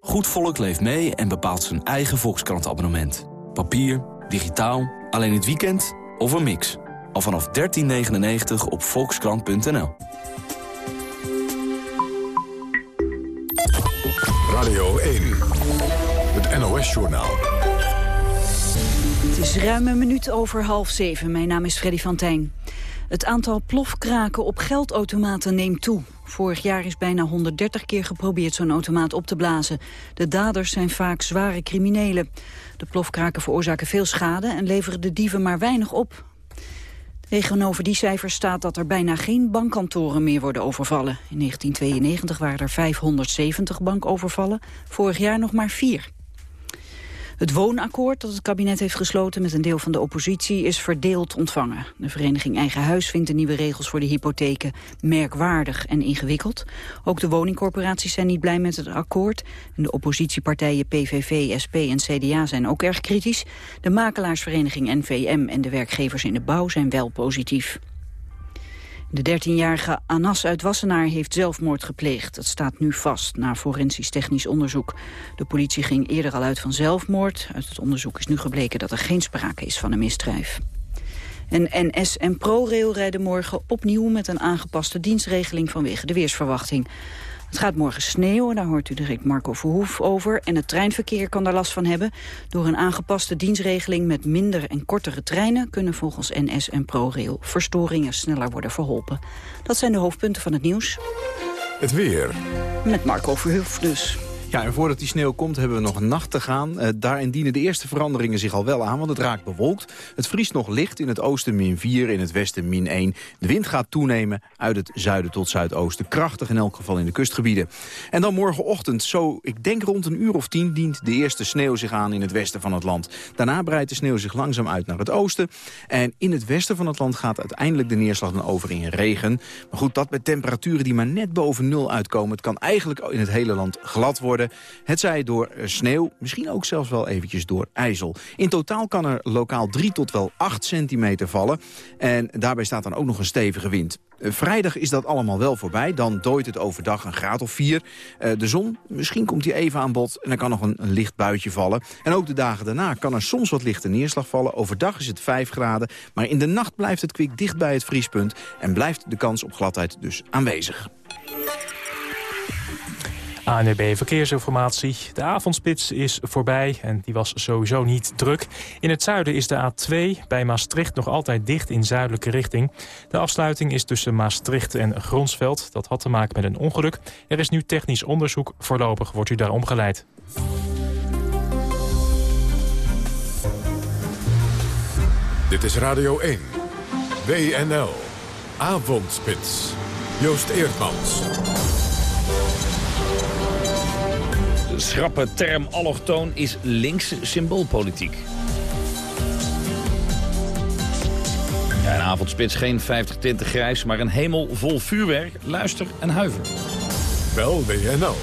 Goed volk leeft mee en bepaalt zijn eigen Volkskrant-abonnement. Papier, digitaal, alleen het weekend of een mix. Al vanaf 13,99 op volkskrant.nl.
Radio 1. Het NOS-journaal.
Het is ruim een minuut over half zeven. Mijn naam is Freddy van Tijn. Het aantal plofkraken op geldautomaten neemt toe. Vorig jaar is bijna 130 keer geprobeerd zo'n automaat op te blazen. De daders zijn vaak zware criminelen. De plofkraken veroorzaken veel schade en leveren de dieven maar weinig op. Tegenover die cijfers staat dat er bijna geen bankkantoren meer worden overvallen. In 1992 waren er 570 bankovervallen, vorig jaar nog maar vier. Het woonakkoord dat het kabinet heeft gesloten met een deel van de oppositie is verdeeld ontvangen. De vereniging Eigen Huis vindt de nieuwe regels voor de hypotheken merkwaardig en ingewikkeld. Ook de woningcorporaties zijn niet blij met het akkoord. En de oppositiepartijen PVV, SP en CDA zijn ook erg kritisch. De makelaarsvereniging NVM en de werkgevers in de bouw zijn wel positief. De 13-jarige Anas uit Wassenaar heeft zelfmoord gepleegd. Dat staat nu vast na forensisch technisch onderzoek. De politie ging eerder al uit van zelfmoord. Uit het onderzoek is nu gebleken dat er geen sprake is van een misdrijf. En NS en ProRail rijden morgen opnieuw met een aangepaste dienstregeling vanwege de weersverwachting. Het gaat morgen sneeuwen, daar hoort u direct Marco Verhoef over. En het treinverkeer kan daar last van hebben. Door een aangepaste dienstregeling met minder en kortere treinen... kunnen volgens NS en ProRail verstoringen sneller worden verholpen. Dat zijn de hoofdpunten van het nieuws.
Het weer.
Met Marco Verhoef dus.
Ja, en voordat die sneeuw komt hebben we nog een nacht te gaan. Uh, daarin dienen de eerste veranderingen zich al wel aan, want het raakt bewolkt. Het vriest nog licht, in het oosten min 4, in het westen min 1. De wind gaat toenemen uit het zuiden tot zuidoosten. Krachtig in elk geval in de kustgebieden. En dan morgenochtend, zo ik denk rond een uur of tien... dient de eerste sneeuw zich aan in het westen van het land. Daarna breidt de sneeuw zich langzaam uit naar het oosten. En in het westen van het land gaat uiteindelijk de neerslag dan over in regen. Maar goed, dat met temperaturen die maar net boven nul uitkomen. Het kan eigenlijk in het hele land glad worden. Het zij door sneeuw, misschien ook zelfs wel eventjes door ijzel. In totaal kan er lokaal 3 tot wel 8 centimeter vallen. En daarbij staat dan ook nog een stevige wind. Vrijdag is dat allemaal wel voorbij. Dan dooit het overdag een graad of 4. De zon, misschien komt hij even aan bod en dan kan nog een, een licht buitje vallen. En ook de dagen daarna kan er soms wat lichte neerslag vallen. Overdag is het 5 graden, maar in de nacht blijft het kwik dicht bij het vriespunt... en blijft de kans op gladheid dus aanwezig.
ANWB Verkeersinformatie. De avondspits is voorbij en die was sowieso niet druk. In het zuiden is de A2 bij Maastricht nog altijd dicht in zuidelijke richting. De afsluiting is tussen Maastricht en Gronsveld. Dat had te maken met een ongeluk. Er is nu technisch onderzoek. Voorlopig wordt u daar omgeleid.
Dit is Radio 1. WNL. Avondspits. Joost Eerdmans.
Schrappe term allochtoon is linkse symboolpolitiek. Ja, een avondspits geen 50 tinten grijs, maar een hemel vol vuurwerk. Luister en huiver.
Bel WNL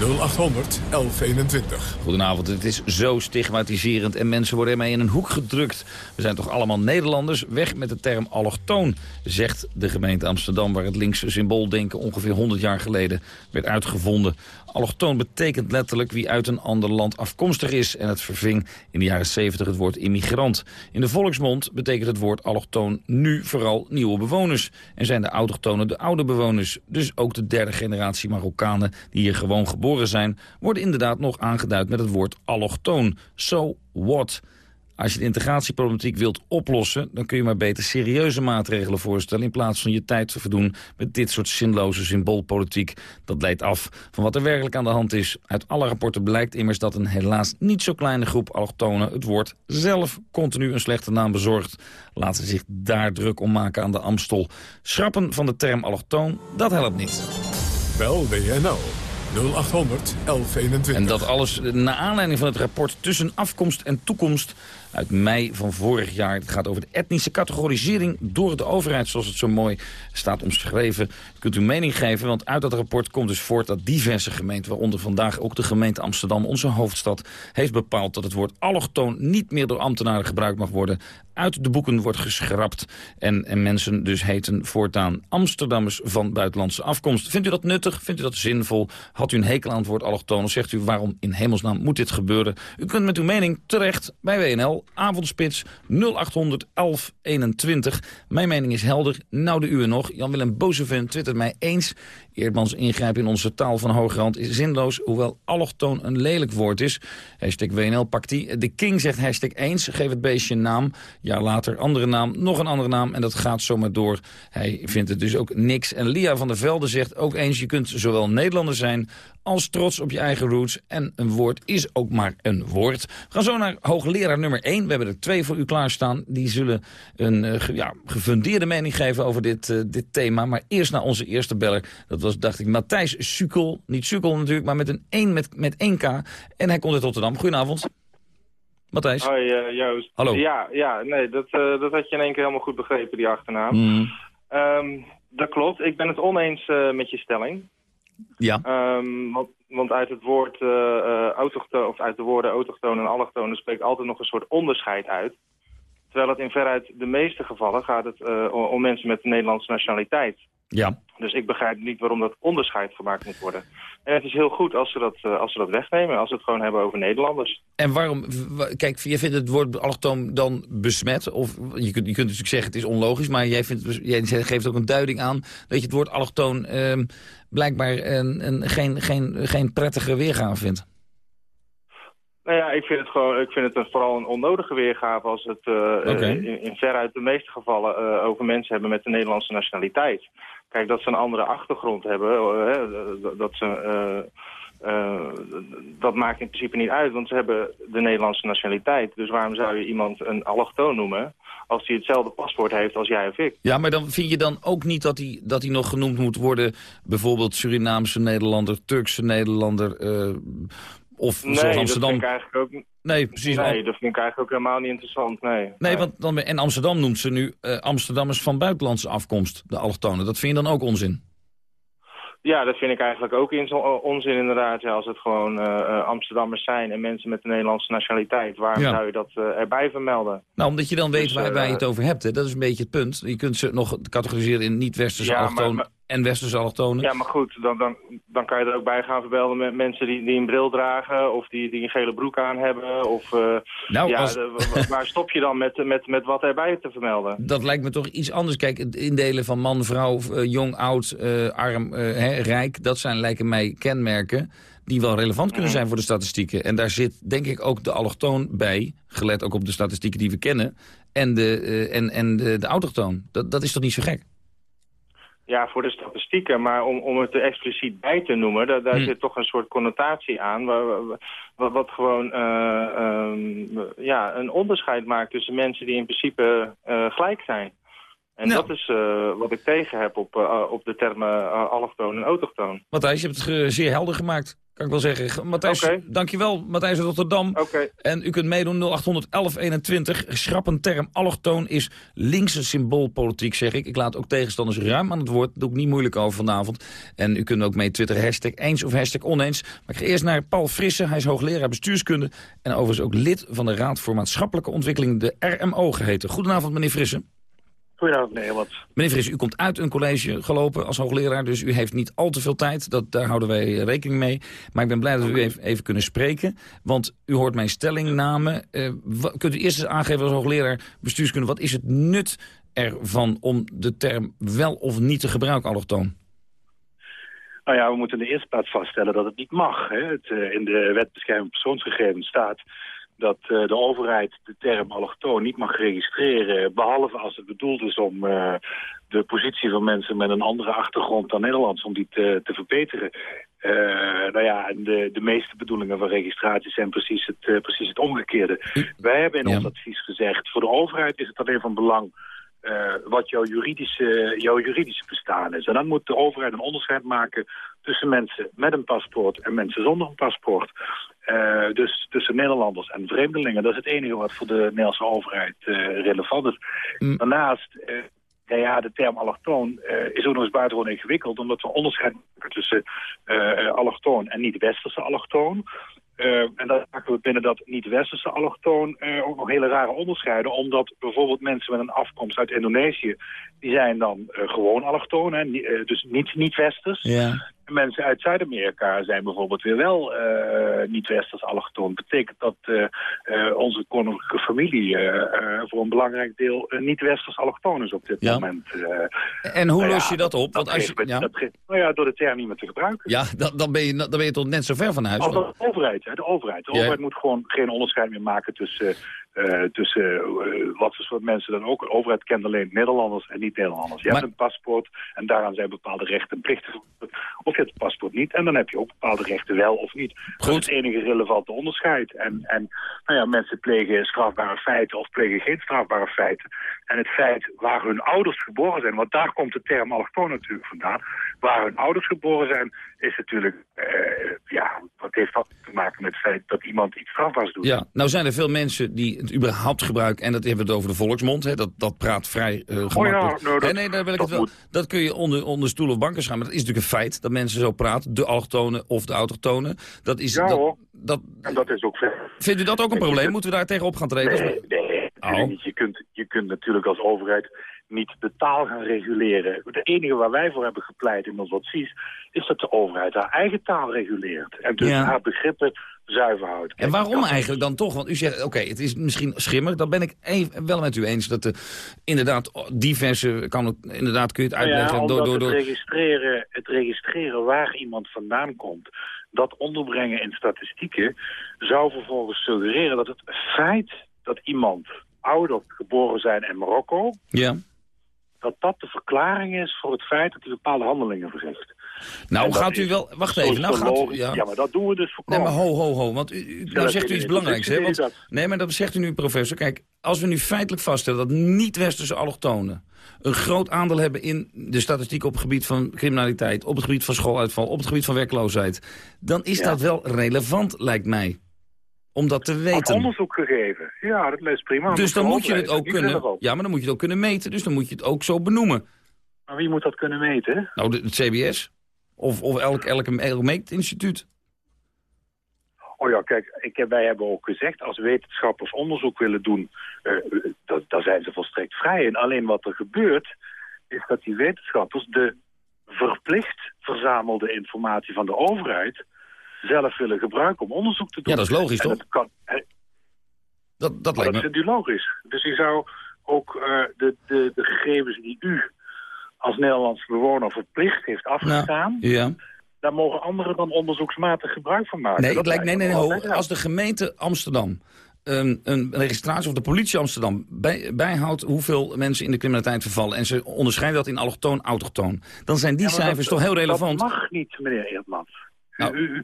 0800 1121.
Goedenavond, het is zo stigmatiserend en mensen worden ermee in een hoek gedrukt. We zijn toch allemaal Nederlanders? Weg met de term allochtoon, zegt de gemeente Amsterdam... waar het linkse symbooldenken ongeveer 100 jaar geleden werd uitgevonden. Allochtoon betekent letterlijk wie uit een ander land afkomstig is... en het verving in de jaren 70 het woord immigrant. In de volksmond betekent het woord allochtoon nu vooral nieuwe bewoners. En zijn de autochtonen de oude bewoners. Dus ook de derde generatie Marokkanen die hier gewoon geboren zijn... worden inderdaad nog aangeduid met het woord allochtoon. So what? Als je de integratieproblematiek wilt oplossen... dan kun je maar beter serieuze maatregelen voorstellen... in plaats van je tijd te verdoen met dit soort zinloze symboolpolitiek. Dat leidt af van wat er werkelijk aan de hand is. Uit alle rapporten blijkt immers dat een helaas niet zo kleine groep allochtonen... het woord zelf continu een slechte naam bezorgt. Laten ze zich daar druk om maken aan de Amstel. Schrappen van de term allochtoon, dat helpt niet.
Bel WNL 0800 1121.
En dat alles naar aanleiding van het rapport tussen afkomst en toekomst uit mei van vorig jaar. Het gaat over de etnische categorisering door de overheid, zoals het zo mooi staat omschreven. U kunt uw mening geven, want uit dat rapport komt dus voort dat diverse gemeenten, waaronder vandaag ook de gemeente Amsterdam, onze hoofdstad, heeft bepaald dat het woord allochtoon niet meer door ambtenaren gebruikt mag worden. Uit de boeken wordt geschrapt en, en mensen dus heten voortaan Amsterdammers van buitenlandse afkomst. Vindt u dat nuttig? Vindt u dat zinvol? Had u een hekel aan het woord allochtoon? Of zegt u waarom in hemelsnaam moet dit gebeuren? U kunt met uw mening terecht bij WNL. Avondspits 0800 1121. Mijn mening is helder. Nou de uwe nog. Jan-Willem Bozeven twittert mij eens. Eerdmans ingrijpen in onze taal van hogerhand is zinloos, hoewel allochtoon een lelijk woord is. Hashtag WNL pakt die. De King zegt hashtag eens, geef het beestje een naam. Jaar later andere naam, nog een andere naam en dat gaat zomaar door. Hij vindt het dus ook niks. En Lia van der Velde zegt ook eens, je kunt zowel Nederlander zijn als trots op je eigen roots. En een woord is ook maar een woord. We gaan zo naar hoogleraar nummer 1. We hebben er twee voor u klaarstaan. Die zullen een eh, ja, gefundeerde mening geven over dit, eh, dit thema. Maar eerst naar onze eerste beller. Dat was, dacht ik, Matthijs Sukkel. Niet Sukkel natuurlijk, maar met een 1 met, met 1K. En hij komt uit Rotterdam. Goedenavond. Matthijs.
Hoi eh, Joost.
Hallo.
Ja, ja nee, dat, eh, dat had je in één keer helemaal goed begrepen, die achternaam.
Mm,
Ehm, dat klopt. Ik ben het oneens eh, met je stelling.
ja.
Ehm, want, want uit het woord autochtoon, of uit de woorden autochtoon en allochtoon spreekt altijd nog een soort onderscheid uit. Terwijl het in veruit de meeste gevallen gaat het eh, om, mensen met Nederlandse nationaliteit.
Ja.
Dus ik begrijp niet waarom dat onderscheid gemaakt moet worden. En het is heel goed als ze dat, eh, als ze dat wegnemen, als ze het gewoon hebben over Nederlanders.
En waarom, kijk, je vindt het woord allochtoon dan besmet? Of je kunt, je kunt natuurlijk zeggen het is onlogisch, maar jij, vindt, jij geeft ook een duiding aan dat je het woord allochtoon ehm, blijkbaar een, een, geen, geen, geen prettige weergave vindt.
Ik vind het gewoon, ik vind het een, vooral een onnodige weergave als het eh, eh, in, in veruit de meeste gevallen eh, over mensen hebben met de Nederlandse nationaliteit. Kijk, dat ze een andere achtergrond hebben, dat- ze, dat maakt in principe niet uit, want ze hebben de Nederlandse nationaliteit. Dus waarom zou je iemand een allochtoon noemen als hij hetzelfde paspoort heeft als jij of ik?
Ja, maar dan vind je dan ook niet dat hij, dat hij nog genoemd moet worden... bijvoorbeeld Surinaamse Nederlander, Turkse Nederlander... of
Nee,
zoals
dat
Amsterdam...
vind ik eigenlijk ook...
Nee, precies.
Nee, dat vind ik eigenlijk ook helemaal niet interessant, nee.
Nee, want dan, en Amsterdam noemt ze nu eh, Amsterdammers van buitenlandse afkomst, de allochtonen. Dat vind je dan ook onzin?
Ja, dat vind ik eigenlijk ook in onzin inderdaad. Ja, als het gewoon eh, Amsterdammers zijn en mensen met een Nederlandse nationaliteit. Waarom
Ja.
zou je dat erbij vermelden?
Nou, omdat je dan weet
Dus,
waar, waar je het over hebt. Hè. Dat is een beetje het punt. Je kunt ze nog categoriseren in niet-westerse
Ja,
allochtonen en westerse allochtonen.
Ja, maar goed, dan, dan, dan kan je er ook bij gaan vermelden met mensen die, die een bril dragen... of die, die een gele broek aan hebben. Of, eh,
Nou,
ja,
als-
de- waar stop je dan met, met, met wat erbij te vermelden?
Dat lijkt me toch iets anders. Kijk, het indelen van man, vrouw, eh, jong, oud, eh, arm, hè, rijk... dat zijn lijken mij kenmerken die wel relevant kunnen zijn voor de statistieken. En daar zit denk ik ook de allochtoon bij, gelet ook op de statistieken die we kennen... en de, en, en de, de autochtoon. Dat, dat is toch niet zo gek?
Ja, voor de statistieken, maar om, om het er expliciet bij te noemen... daar, daar
Hm.
zit toch een soort connotatie aan... wa- wa- wa- wat, gewoon eh, ehm, ja, een onderscheid maakt tussen mensen die in principe eh, gelijk zijn. En
Nou.
dat is eh, wat ik tegen heb op, eh, op de termen uh, allochtoon en autochtoon.
Matthijs, je hebt het zeer helder gemaakt, kan ik wel zeggen. Matthijs, dankjewel. Matthijs uit Rotterdam. En u kunt meedoen 0800 1121. Schrap een term. Allochtoon is linkse symboolpolitiek, zeg ik. Ik laat ook tegenstanders ruim aan het woord. Doe ik niet moeilijk over vanavond. En u kunt ook mee twitteren hashtag eens of hashtag oneens. Maar ik ga eerst naar Paul Frisse. Hij is hoogleraar bestuurskunde. En overigens ook lid van de Raad voor Maatschappelijke Ontwikkeling, de RMO geheten. Goedenavond, meneer Frisse.
Goedenavond, meneer wat.
Meneer Fris, u komt uit een college gelopen als hoogleraar, dus u heeft niet al te veel tijd. Dat, daar houden wij rekening mee. Maar ik ben blij dat we u even, even kunnen spreken. Want u hoort mijn stellingname. Wa- kunt u eerst eens aangeven als hoogleraar bestuurskunde... wat is het nut ervan om de term wel of niet te gebruiken, allochtoon?
Nou ja, we moeten in de eerste plaats vaststellen dat het niet mag. Hè. Het, eh, in de wet bescherming persoonsgegevens staat dat eh, de overheid de term allochtoon niet mag registreren... behalve als het bedoeld is om eh, de positie van mensen met een andere achtergrond dan Nederlands... om die te, te verbeteren. Eh, nou ja, en de, de meeste bedoelingen van registratie zijn precies het, precies het omgekeerde. Wij hebben in ons advies gezegd, voor de overheid is het alleen van belang... eh, wat jouw juridische, jouw juridische bestaan is. En dan moet de overheid een onderscheid maken tussen mensen met een paspoort en mensen zonder een paspoort. Eh, dus tussen Nederlanders en vreemdelingen. Dat is het enige wat voor de Nederlandse overheid eh, relevant is. Daarnaast, eh, nou ja, de term allochtoon is ook nog eens buitengewoon ingewikkeld... omdat we onderscheid maken tussen allochtoon en niet-westerse allochtoon. Eh, en dan maken we binnen dat niet-westerse allochtoon eh, ook nog hele rare onderscheiden. Omdat bijvoorbeeld mensen met een afkomst uit Indonesië... die zijn dan eh, gewoon allochtoon, hè, dus niet niet-westers.
Ja.
En Mensen uit Zuid-Amerika zijn bijvoorbeeld weer wel eh, niet-westers allochtoon. betekent dat eh, eh, onze koninklijke familie voor een belangrijk deel niet-westers allochtoon is op dit
Ja.
moment.
En hoe
Nou
los je dat op? Want als je, ja.
dat geeft- nou ja, door de term niet meer te gebruiken.
Ja, dan, dan, ben je, dan ben je tot net zo ver van huis.
Als de overheid, hè, de overheid. De overheid moet gewoon geen onderscheid meer maken tussen, eh, tussen eh, wat voor soort mensen dan ook. De overheid kent alleen Nederlanders en niet-Nederlanders. Je
Maar-
hebt een paspoort en daaraan zijn bepaalde rechten en plichten. Of je hebt een paspoort niet en dan heb je ook bepaalde rechten wel of niet. Dat is het enige relevante onderscheid. En, en nou ja, mensen plegen strafbare feiten of plegen geen strafbare feiten. En het feit waar hun ouders geboren zijn, want daar komt de term allochtoon natuurlijk vandaan. Waar hun ouders geboren zijn, is natuurlijk, eh, ja, wat heeft dat te maken met het feit dat iemand iets strafbaars doet.
Ja, nou zijn er veel mensen die het überhaupt gebruiken... en dat hebben we het over de volksmond, hè, dat, dat praat vrij eh gemakkelijk.
nou, dat-
nee, nee, daar wil ik het wel.
moet.
Dat kun je onder, onder stoel of banken schamen. Maar dat is natuurlijk een feit, dat mensen zo praten. De allochtonen of de autochtonen. Dat is,
Ja,
dat,
hoor.
dat,
En dat is ook
vindt u dat ook een probleem? Moeten we daar tegenop gaan treden?
Nee, nee, niet. Je kunt, je kunt natuurlijk als overheid niet de taal gaan reguleren. Het enige waar wij voor hebben gepleit in ons advies... is dat de overheid haar eigen taal reguleert. En dus
Ja.
haar begrippen zuiver houdt.
En waarom eigenlijk dan toch? Want u zegt, oké, het is misschien schimmig. Dan ben ik even, wel met u eens dat er inderdaad diverse... Kan, inderdaad kun je het
Nou ja,
uitleggen door... door, door
Het, registreren, het registreren waar iemand vandaan komt... dat onderbrengen in statistieken... zou vervolgens suggereren dat het feit dat iemand ouder geboren zijn in Marokko...
ja.
Dat dat de verklaring is voor het feit dat hij bepaalde handelingen verricht.
Nou,
En
gaat u wel... Wacht even, nou gaat u... Ja.
Ja, maar dat doen we dus
Nee,
voorkomen.
maar ho, ho, ho. Want u, u- nou zegt u iets belangrijks, hè? Want, nee, maar dat zegt u nu, professor. Kijk, als we nu feitelijk vaststellen dat niet-westerse allochtonen... een groot aandeel hebben in de statistiek op het gebied van criminaliteit... op het gebied van schooluitval, op het gebied van werkloosheid... dan is
Ja.
dat wel relevant, lijkt mij. Om dat te weten.
onderzoek gegeven. Ja, dat is prima.
Dus dan moet je het ook kunnen... Ja, maar dan moet je het ook kunnen meten. Dus dan moet je het ook zo benoemen.
Maar wie moet dat kunnen meten?
Nou, de- het CBS. Of, of elk, elk, elk meetinstituut.
Oh ja, kijk, ik heb, wij hebben ook gezegd, als wetenschappers onderzoek willen doen, dat, daar zijn ze volstrekt vrij in. Alleen wat er gebeurt, is dat die wetenschappers de verplicht verzamelde informatie van de overheid zelf willen gebruiken om onderzoek te doen.
Ja, dat is logisch,
En
toch?
Dat, kan,
Dat, lijkt
dat
me...
vindt u logisch. Dus je zou ook eh, de, de, de gegevens die u als Nederlandse bewoner verplicht heeft afgestaan...
Ja.
daar mogen anderen dan onderzoeksmatig gebruik van maken.
Nee,
Dat
lijkt, nee, nee, nee, Als de gemeente Amsterdam een, een registratie of de politie Amsterdam bij, bijhoudt hoeveel mensen in de criminaliteit vervallen en ze onderscheiden dat in allochtoon, autochtoon, dan zijn die
Ja,
cijfers
dat-
toch heel relevant.
Dat mag niet, meneer Eerdmans.
Nou.
U, u-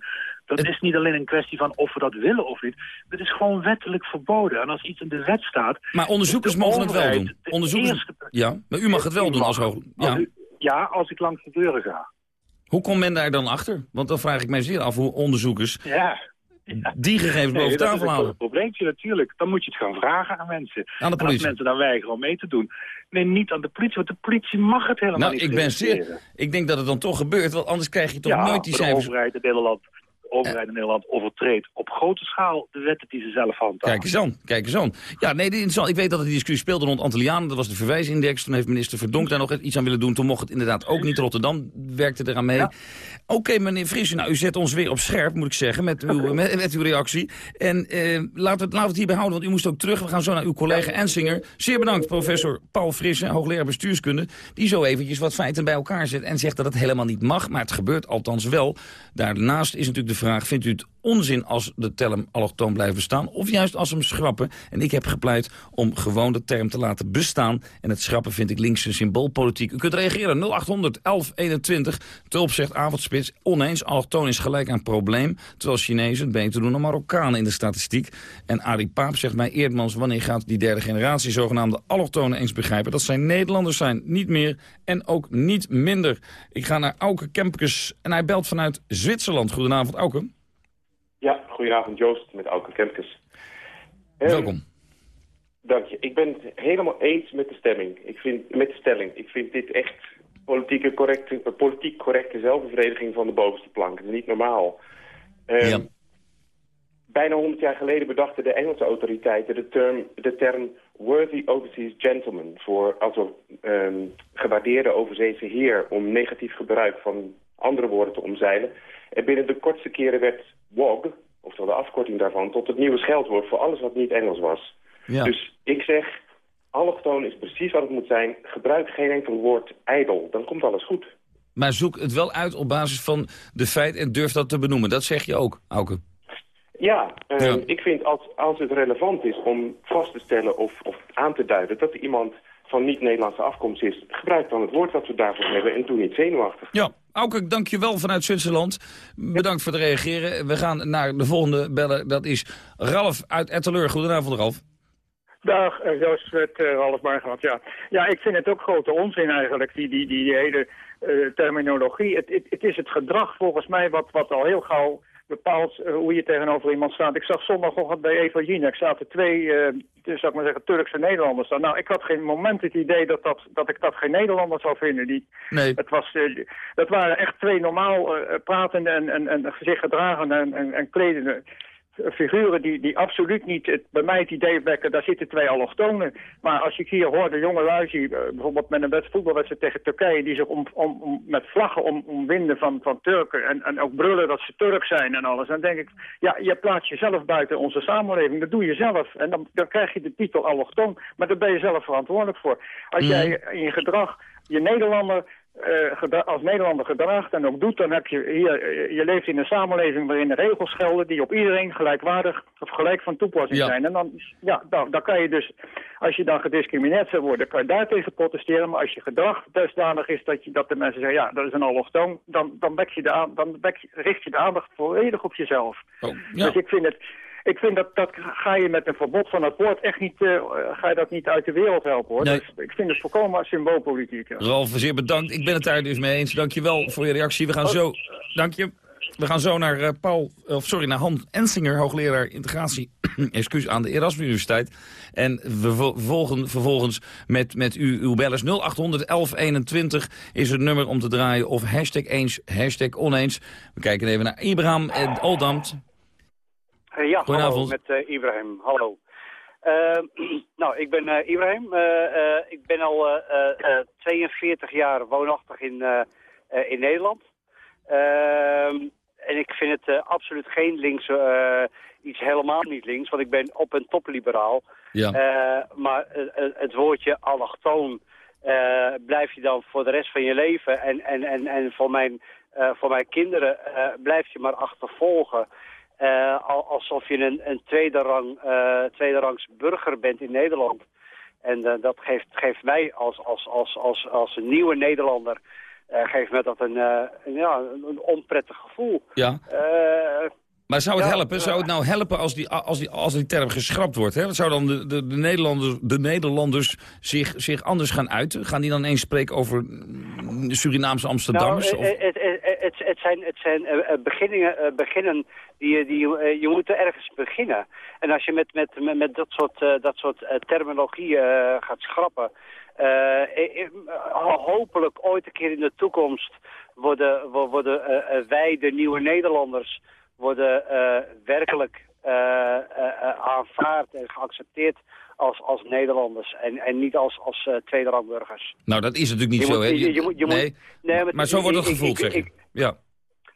Dat is niet alleen een kwestie van of we dat willen of niet. Het is gewoon wettelijk verboden. En als iets in de wet staat...
Maar onderzoekers
de
mogen het wel doen.
de
Onderzoekers,
eerste-
ja, maar u mag het wel doen als hoog...
Als
Ja.
u- ja, als ik langs de deuren ga.
Hoe komt men daar dan achter? Want dan vraag ik mij zeer af hoe onderzoekers
Ja.
die gegevens
Nee,
boven
dat is
tafel
een probleempje natuurlijk. Dan moet je het gaan vragen aan mensen.
Aan de
En als
politie.
mensen dan weigeren om mee te doen. Nee, niet aan de politie, want de politie mag het helemaal
Nou,
niet
ik ben zeer... Ik denk dat het dan toch gebeurt, want anders krijg je toch
ja,
nooit die
de
cijfers...
overheid in Nederland, de overheid in Nederland overtreedt op grote schaal de wetten die ze zelf handhaven.
Kijk eens aan, kijk eens aan. Ja, nee, interessant. Ik weet dat er die discussie speelde rond Antillianen. Dat was de verwijsindex. Toen heeft minister Verdonk daar nog iets aan willen doen. Toen mocht het inderdaad ook niet. Rotterdam werkte eraan mee. Oké, meneer Frissen, nou, u zet ons weer op scherp, moet ik zeggen, met uw, met, met uw reactie. En eh, laten, we, het- laten we het hierbij houden, want u moest ook terug. We gaan zo naar uw collega Ensinger. Zeer bedankt, professor Paul Frissen, hoogleraar bestuurskunde... die zo eventjes wat feiten bij elkaar zet en zegt dat het helemaal niet mag. Maar het gebeurt althans wel. Daarnaast is natuurlijk de vraag, vindt u het onzin als de term allochtoon blijft bestaan... of juist als we hem schrappen? En ik heb gepleit om gewoon de term te laten bestaan. En het schrappen vind ik linkse symboolpolitiek. U kunt reageren 0800 1121. Tulp zegt avondspits. Oneens, allochtoon is gelijk aan probleem. Terwijl Chinezen het beter doen dan Marokkanen in de statistiek. En Arie Paap zegt mij Eerdmans... wanneer gaat die derde generatie zogenaamde allochtonen eens begrijpen... dat zij Nederlanders zijn, niet meer en ook niet minder. Ik ga naar Auke Kempkes en hij belt vanuit Zwitserland. Goedenavond, Auke.
Ja, goedenavond Joost met Auke Kempkes.
Welkom.
Dank je. Ik ben het helemaal eens met de stemming. Ik vind, met de stelling. Ik vind dit echt politieke correcte, eh, politiek correcte zelfbevrediging van de bovenste plank. Het is niet normaal. Ehm, Bijna 100 jaar geleden bedachten de Engelse autoriteiten de term, de term worthy overseas gentleman voor als een ehm, gewaardeerde overzeese heer om negatief gebruik van andere woorden te omzeilen. En binnen de kortste keren werd WOG, oftewel de afkorting daarvan, tot het nieuwe scheldwoord voor alles wat niet Engels was.
Ja.
Dus ik zeg, allochtoon is precies wat het moet zijn. Gebruik geen enkel woord ijdel, dan komt alles goed.
Maar zoek het wel uit op basis van de feit en durf dat te benoemen. Dat zeg je ook, Auke.
Ja, eh,
Ja.
ik vind als, als het relevant is om vast te stellen of, of aan te duiden dat iemand van niet-Nederlandse afkomst is, gebruik dan het woord dat we daarvoor hebben en doe niet zenuwachtig.
Ja, Auke, dank je wel vanuit Zwitserland. Bedankt voor het reageren. We gaan naar de volgende beller. Dat is Ralf uit Etteleur. Goedenavond, Ralf.
Dag, eh, Joost met uh, Ralf Bargat. Ja. ja, ik vind het ook grote onzin eigenlijk, die, die, die hele eh, terminologie. Het, het, het is het gedrag volgens mij wat, wat al heel gauw bepaalt eh, hoe je tegenover iemand staat. Ik zag zondagochtend bij Eva Jinek zaten twee, eh dus, zou ik maar zeggen, Turkse Nederlanders staan. Nou, ik had geen moment het idee dat, dat, dat ik dat geen Nederlanders zou vinden. Die,
Nee.
het was, eh, dat waren echt twee normaal pratende en, en, en zich gedragende en, en, en kledende figuren die, die absoluut niet het, bij mij het idee wekken, daar zitten twee allochtonen. Maar als ik hier hoor de jonge lui zie, eh, bijvoorbeeld met een voetbalwedstrijd tegen Turkije, die zich om, om, om, met vlaggen om, omwinden van, van Turken en, en ook brullen dat ze Turk zijn en alles, dan denk ik, ja, je plaatst jezelf buiten onze samenleving, dat doe je zelf. En dan, dan krijg je de titel allochtoon, maar daar ben je zelf verantwoordelijk voor. Als
Mhm.
jij in je gedrag je Nederlander eh, als Nederlander gedraagt en ook doet, dan heb je hier, eh, je leeft in een samenleving waarin de regels gelden die op iedereen gelijkwaardig of gelijk van toepassing
Ja.
zijn. En dan, ja, dan, dan kan je dus, als je dan gediscrimineerd zou worden, kan je daartegen protesteren. Maar als je gedrag dusdanig is dat, je, dat de mensen zeggen, ja, dat is een allochtoon, dan, dan, wek je de aan, dan wek je, richt je de aandacht volledig op jezelf.
ja.
Dus ik vind het, ik vind dat, dat ga je met een verbod van het woord echt niet, eh, ga je dat niet uit de wereld helpen hoor.
Nee.
Dus ik vind het volkomen symboolpolitiek. Ja.
Ralf, zeer bedankt. Ik ben het daar dus mee eens. Dank je wel voor je reactie. We gaan zo... Dank je. We gaan zo naar eh, Paul, of sorry, naar Han Ensinger, hoogleraar integratie, [CLEARS THROAT] excuus, aan de Erasmus Universiteit. En we vo- volgen vervolgens met, met u, uw bellers 0800 1121 is het nummer om te draaien of hashtag eens, hashtag oneens. We kijken even naar Ibrahim en Oldamt.
Eh, ja, hallo,
Goedenavond.
met eh, Ibrahim. Hallo. Eh, [CLEARS THROAT] nou, ik ben eh, Ibrahim. Ik ben al eh, eh, eh, 42 jaar woonachtig in, in Nederland. Ehm, en ik vind het absoluut geen links, iets helemaal niet links, want ik ben op- en topliberaal.
Ja.
Maar het woordje allochtoon eh, blijf je dan voor de rest van je leven. En, en, en, en voor, mijn, voor mijn kinderen eh, blijf je maar achtervolgen. Eh, al- alsof je een, een tweede, rang, eh, tweede rangs burger bent in Nederland. En eh, dat geeft, geeft mij als, als, als, als, als een nieuwe Nederlander... geeft mij dat een, een, ja, een, onprettig gevoel.
Ja. Maar zou het
Ja,
helpen? Zou het nou helpen als die, als die, als die term geschrapt wordt? Hè? Zou dan de, de, de, Nederlanders, de Nederlanders zich, zich anders gaan uiten? Gaan die dan eens spreken over Surinaamse Amsterdammers?
Nou, het, het, zijn, het zijn eh, eh, beginningen, eh, beginnen die, die je- moet ergens beginnen. En als je met, met, met, dat soort, dat soort terminologie gaat schrappen, hopelijk ooit een keer in de toekomst worden, wo- worden wij, de nieuwe Nederlanders, worden werkelijk aanvaard en geaccepteerd als, als Nederlanders en, en niet als, als eh, tweede rangburgers.
Nou, dat is natuurlijk niet
Je
zo, hè?
je- je moet- je moet-
nee.
Nee,
maar zo wordt het
ik-
gevoeld,
ik-
zeg
ik-
Ja.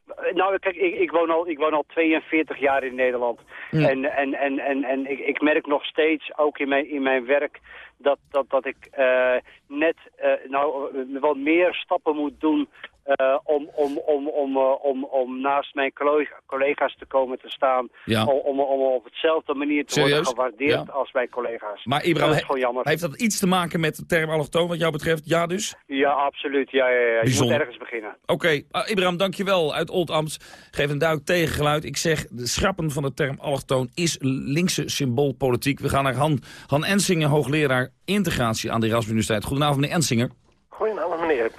Eh, Nou, kijk, ik, ik, woon al, ik woon al 42 jaar in Nederland.
Ja.
En, en, en, en, en ik, ik merk nog steeds, ook in mijn, in mijn werk, dat, dat, dat ik eh, net eh, nou, eh, wel meer stappen moet doen eh, om, om, om, om, om, om naast mijn collega- collega's te komen te staan.
Ja.
Om, om, om op hetzelfde manier te worden gewaardeerd
Ja.
als mijn collega's.
Maar Ibrahim,
dat is gewoon jammer.
heeft dat iets te maken met de term allochtoon wat jou betreft? Ja dus?
Ja, absoluut. Ja, ja, ja. Je moet ergens beginnen.
Oké, Ah, Ibrahim, dankjewel uit Old Amst. Geef een duik tegengeluid. Ik zeg, de schrappen van de term allochtoon is linkse symboolpolitiek. We gaan naar Han, Han Ensinger, hoogleraar integratie aan de Erasmus Universiteit. Goedenavond, meneer Ensinger.
Goedenavond, meneer.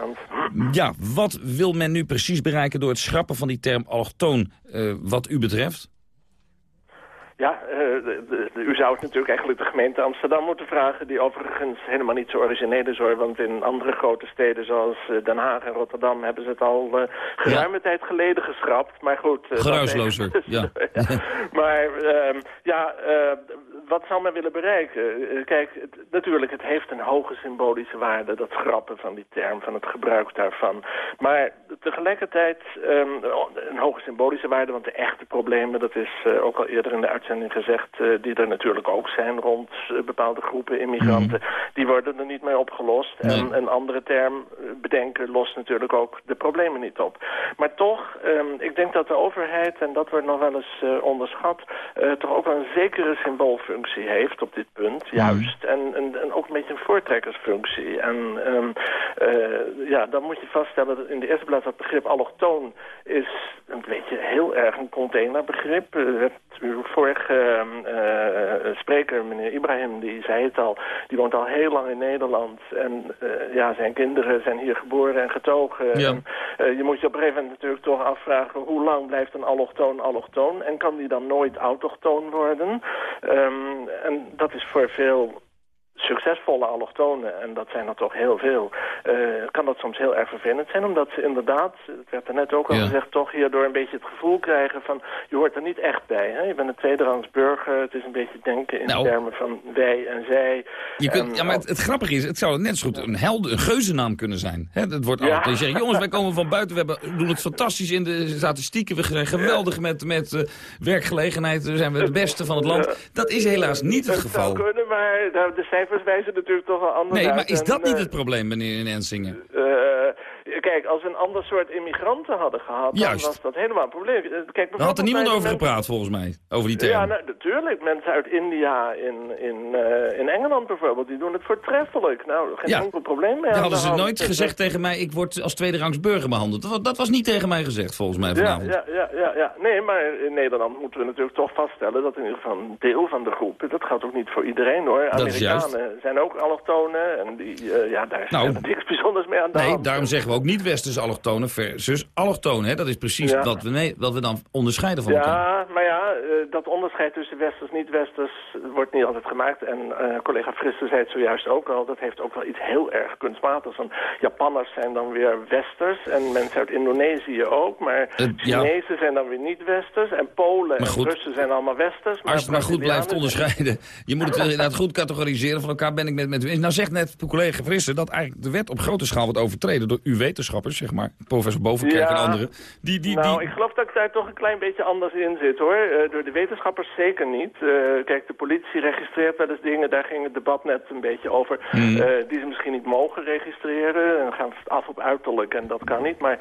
Ja, wat wil men nu precies bereiken door het schrappen van die term allochtoon, eh, wat u betreft?
Ja, eh, de- de- de- u zou het natuurlijk eigenlijk de gemeente Amsterdam moeten vragen... die overigens helemaal niet zo origineel is hoor... want in andere grote steden zoals eh, Den Haag en Rotterdam... hebben ze het al eh, geruime tijd geleden geschrapt. Maar goed... dat
Geruislozer,
even- [LAUGHS]
ja.
Maar ehm, ja, wat zou men willen bereiken? Eh, kijk, het- natuurlijk, het heeft een hoge symbolische waarde... dat schrappen van die term, van het gebruik daarvan. Maar tegelijkertijd ehm, een hoge symbolische waarde... want de echte problemen, dat is eh, ook al eerder in de uitzending gezegd... eh, die er natuurlijk ook zijn rond bepaalde groepen immigranten... die worden er niet mee opgelost. En een andere term bedenken lost natuurlijk ook de problemen niet op. Maar toch, ehm, ik denk dat de overheid, en dat wordt nog wel eens onderschat... toch ook wel een zekere symboolfunctie heeft op dit punt, juist. En, en, en ook een beetje een voortrekkersfunctie. En ehm, eh, ja, dan moet je vaststellen dat in de eerste plaats dat begrip allochtoon is een beetje heel erg een containerbegrip. Uw vorige eh, spreker, meneer Ibrahim, die zei het al. Die woont al heel lang in Nederland. En eh, ja, zijn kinderen zijn hier geboren en getogen.
Ja.
En, eh, je moet je op een gegeven moment natuurlijk toch afvragen... hoe lang blijft een allochtoon allochtoon? En kan die dan nooit autochtoon worden? Ehm, en dat is voor veel succesvolle allochtonen, en dat zijn er toch heel veel, eh, kan dat soms heel erg vervelend zijn, omdat ze inderdaad, het werd er net ook al
Ja.
gezegd, toch hierdoor een beetje het gevoel krijgen van, je hoort er niet echt bij. Hè? Je bent een tweederangs burger, het is een beetje denken in
Nou.
termen van wij en zij.
Je kunt,
En
ja, maar het, het grappige is, het zou net zo goed een helde, een geuzennaam kunnen zijn. Hè, het wordt altijd, je zegt, jongens, wij komen van buiten, we hebben, doen het fantastisch in de statistieken, we zijn geweldig met, met eh, werkgelegenheid, we zijn we de beste van het land. Dat is helaas niet het
Het zou
geval.
kunnen, maar de de cijfers wijzen natuurlijk toch wel anders
Nee,
uit.
maar is
En,
dat niet
eh,
het probleem, meneer Ensingen?
Eh, kijk, als we een ander soort immigranten hadden gehad,
Juist.
dan was dat helemaal een probleem. Eh, Kijk,
Daar had er niemand over
gepraat.
gepraat, volgens mij, over die term.
Ja, nou, natuurlijk. Mensen uit India, in, in, eh, in Engeland bijvoorbeeld, die doen het voortreffelijk. Nou, geen
Ja.
enkel probleem mee
Daar
aan
hadden
de
ze nooit
Dus,
gezegd tegen mij, ik word als tweederangs burger behandeld. Dat, dat was niet tegen mij gezegd, volgens mij
Ja,
vanavond.
ja, ja, ja, ja. Nee, maar in Nederland moeten we natuurlijk toch vaststellen dat in ieder geval een deel van de groep, dat gaat ook niet voor iedereen hoor.
Dat is juist.
Amerikanen zijn ook allochtonen en die, eh, ja, daar is
Nou,
niks bijzonders mee aan de
Nee,
hand.
daarom zeggen we ook niet westerse allochtonen versus allochtonen. hè. Dat is precies
Ja.
wat, we, nee, wat we dan onderscheiden van elkaar.
Ja, maar ja, eh, dat onderscheid tussen westers en niet-westers wordt niet altijd gemaakt. En eh, collega Frisse zei het zojuist ook al, dat heeft ook wel iets heel erg kunstmatigs. Want Japanners zijn dan weer westers en mensen uit Indonesië ook. Maar
ja.
Chinezen zijn dan weer niet-westers en Polen
Maar
en
goed.
Russen zijn allemaal westers.
Als je het maar goed blijft onderscheiden. Je moet het inderdaad goed categoriseren van elkaar. Ben ik met, met u eens. Nou zegt net uw collega Frisse dat eigenlijk de wet op grote schaal wordt overtreden door uw wetenschappers, zeg maar. Professor Bovenkerk en
Ja.
anderen. Die, die,
nou,
die,
ik geloof dat ik daar toch een klein beetje anders in zit, hoor. eh, door de wetenschappers zeker niet. Eh, kijk, de politie registreert wel eens dingen. Daar ging het debat net een beetje over.
Hmm.
eh, die ze misschien niet mogen registreren. En gaan af op uiterlijk en dat kan niet. Maar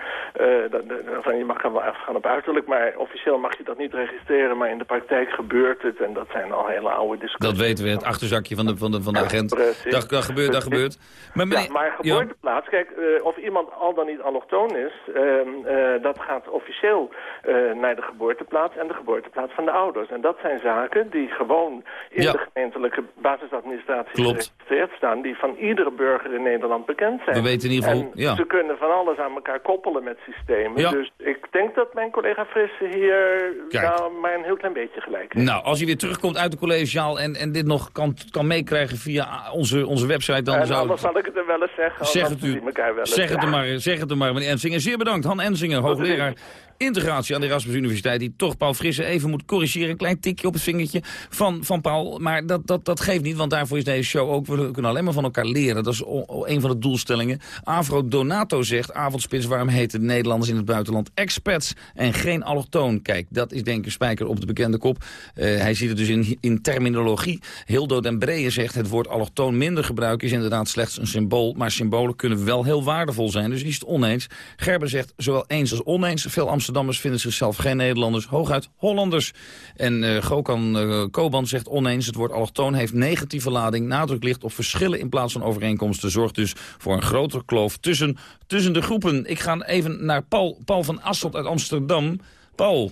dat, dat- van, je mag wel afgaan op uiterlijk. Maar officieel mag je dat niet registreren. Maar in de praktijk gebeurt het. En dat zijn al hele oude discussies.
Dat weten we, het achterzakje van de, van de, van de agent.
precies.
Dat, dat gebeurt, dat gebeurt. Maar, meneer-
Ja, maar geboorteplaats, kijk, of iemand al dan niet allochtoon is, ehm, eh, dat gaat officieel eh, naar de geboorteplaats en de geboorteplaats van de ouders. En dat zijn zaken die gewoon in
Ja.
de gemeentelijke basisadministratie
Klopt.
geregistreerd staan, die van iedere burger in Nederland bekend zijn.
We weten in ieder geval, ja.
ze kunnen van alles aan elkaar koppelen met systemen.
Ja.
Dus ik denk dat mijn collega Frisse hier nou maar een heel klein beetje gelijk heeft.
Nou, als je weer terugkomt uit de collegiaal en, en dit nog kan, kan meekrijgen via onze, onze website... dan
en
zou
anders zal ik het er wel eens zeggen,
Zeg het u.
elkaar wel eens.
Zeg het er
Ja.
Maar, zeg het er maar, meneer Ensinger. Zeer bedankt, Han Ensinger, hoogleraar integratie aan de Erasmus Universiteit... die toch Paul Frisse even moet corrigeren. Een klein tikje op het vingertje van, van Paul. Maar dat, dat, dat geeft niet, want daarvoor is deze show ook... we kunnen alleen maar van elkaar leren. Dat is een van de doelstellingen. Avro Donato zegt, avondspits, waarom heten de Nederlanders in het buitenland expats... en geen allochtoon? Kijk, dat is denk ik spijker op de bekende kop. Eh, hij ziet het dus in, in terminologie. Hildo den Breeën zegt, het woord allochtoon minder gebruiken... is inderdaad slechts een symbool, maar symbolen kunnen wel heel waardevol zijn. Dus is het oneens. Gerben zegt, zowel eens als oneens. Veel Amsterdammers vinden zichzelf geen Nederlanders, hooguit Hollanders. En eh Gokan eh, Koban zegt oneens, het woord allochtoon heeft negatieve lading. Nadruk ligt op verschillen in plaats van overeenkomsten. Zorgt dus voor een grotere kloof tussen, tussen de groepen. Ik ga even naar Paul, Paul van Asselt uit Amsterdam. Paul,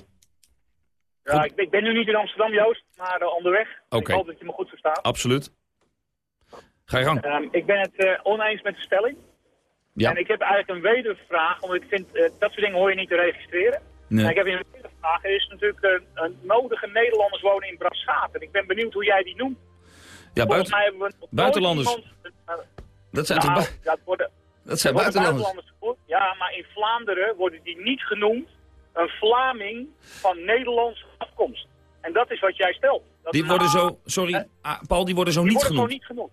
Ja, ik, ik ben nu niet in Amsterdam, Joost, maar eh, onderweg.
Oké.
Ik hoop dat je me goed verstaat.
absoluut. Ga je gang.
Ehm, ik ben het oneens met de stelling.
Ja.
En ik heb eigenlijk een wedervraag, omdat ik vind, eh, dat soort dingen hoor je niet te registreren.
Nee.
En ik heb een wedervraag. Er is natuurlijk een nodige Nederlanders wonen in Braschaat. En ik ben benieuwd hoe jij die noemt.
Ja, buiten,
mij hebben we
buitenlanders.
iemand- eh,
dat zijn,
nou,
toch
het worden,
dat zijn
er
buitenlanders.
Ja, maar in Vlaanderen worden die niet genoemd een Vlaming van Nederlandse afkomst. En dat is wat jij stelt. Dat
Die worden zo, sorry, ah, Paul, die worden zo
die
niet
worden
genoemd.
gewoon niet genoemd.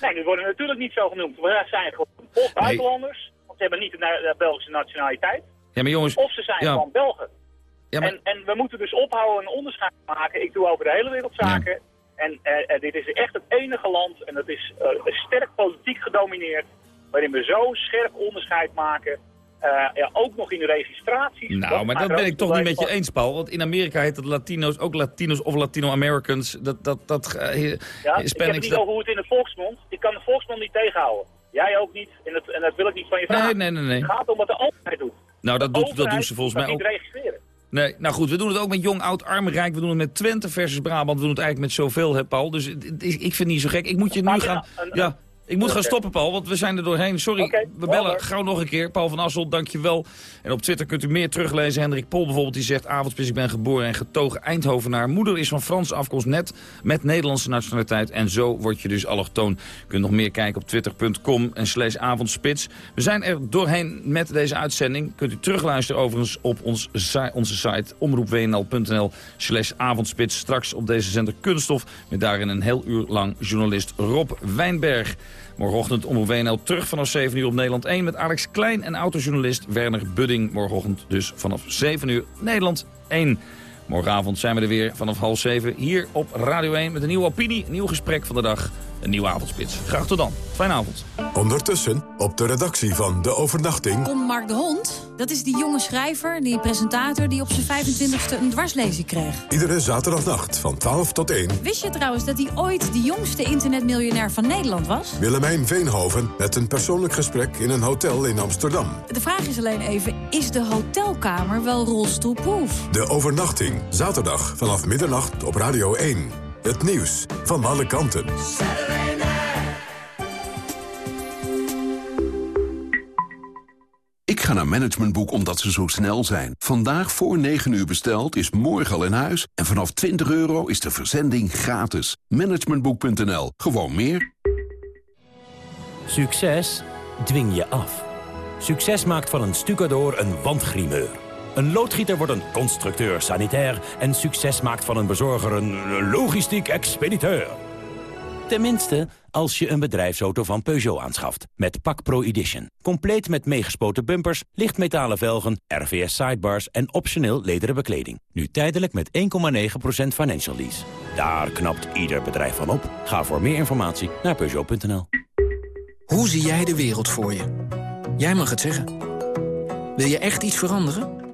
Nee, die worden natuurlijk niet zo genoemd. We zijn gewoon of buitenlanders, want ze hebben niet de Belgische nationaliteit.
Ja, maar jongens,
Of ze zijn
ja.
gewoon Belgen.
Ja, maar-
en, en we moeten dus ophouden een onderscheid maken. Ik doe over de hele wereld zaken. En eh, eh, dit is echt het enige land, en dat is eh, sterk politiek gedomineerd, waarin we zo scherp onderscheid maken. Eh, ja, ook nog in de registraties.
Nou, maar dat ben ik toch niet met je eens, Paul. Want in Amerika heet het Latino's ook Latino's of Latino-Americans. Dat, dat, dat, eh,
Ja, ik heb het
Hispanics,
niet over hoe het in de volksmond. Ik kan de volksmond niet tegenhouden. Jij ook niet. En dat, en dat wil ik niet van je vragen.
Nee, nee, nee, nee.
Het gaat om wat de overheid doet.
Nou, dat, doet, dat doen ze volgens mij ook.
niet registreren.
Nee, nou goed, we doen het ook met jong, oud, arm, rijk. We doen het met Twente versus Brabant. We doen het eigenlijk met zoveel, hè, Paul. Dus ik vind het niet zo gek. Ik moet je nu
Maar
gaan... Ja, ik moet gaan stoppen, Paul, want we zijn er doorheen. Sorry, we bellen gauw nog een keer. Paul van Assel, dankjewel. En op Twitter kunt u meer teruglezen. Hendrik Pol bijvoorbeeld, die zegt... Avondspits, ik ben geboren en getogen Eindhovenaar. Moeder is van Franse afkomst, net met Nederlandse nationaliteit. En zo word je dus allochtoon. U kunt nog meer kijken op twitter.com en slash avondspits. We zijn er doorheen met deze uitzending. Kunt u terugluisteren overigens op ons, onze site omroepwnl.nl slash avondspits. Straks op deze zender Kunststof met daarin een heel uur lang journalist Rob Wijnberg. Morgenochtend Omroep WNL terug vanaf 7 uur op Nederland 1 met Alex Klein en autojournalist Werner Budding. Morgenochtend dus vanaf 7 uur Nederland 1. Morgenavond zijn we er weer vanaf half 7 hier op Radio 1 met een nieuwe opinie, een nieuw gesprek van de dag, een nieuwe avondspits. Graag tot dan. Fijne avond.
Ondertussen op de redactie van De Overnachting...
Komt Mark de Hond, dat is die jonge schrijver, die presentator... die op zijn 25ste een dwarslezing kreeg.
Iedere zaterdagnacht van 12 tot 1...
Wist je trouwens dat hij ooit de jongste internetmiljonair van Nederland was?
Willemijn Veenhoven met een persoonlijk gesprek in een hotel in Amsterdam.
De vraag is alleen even, is de hotelkamer wel rolstoelproof?
De Overnachting, zaterdag vanaf middernacht op Radio 1. Het nieuws van alle kanten.
Ik ga naar Managementboek omdat ze zo snel zijn. Vandaag voor 9 uur besteld is morgen al in huis. En vanaf 20 euro is de verzending gratis. Managementboek.nl. Gewoon meer.
Succes dwing je af. Succes maakt van een stucador een wandgrimeur. Een loodgieter wordt een constructeur sanitair... en succes maakt van een bezorger een logistiek expediteur.
Tenminste, als je een bedrijfsauto van Peugeot aanschaft. Met Pak Pro Edition. Compleet met meegespoten bumpers, lichtmetalen velgen, RVS sidebars en optioneel lederen bekleding. Nu tijdelijk met 1,9% financial lease. Daar knapt ieder bedrijf van op. Ga voor meer informatie naar Peugeot.nl.
Hoe zie jij de wereld voor je? Jij mag het zeggen. Wil je echt iets veranderen?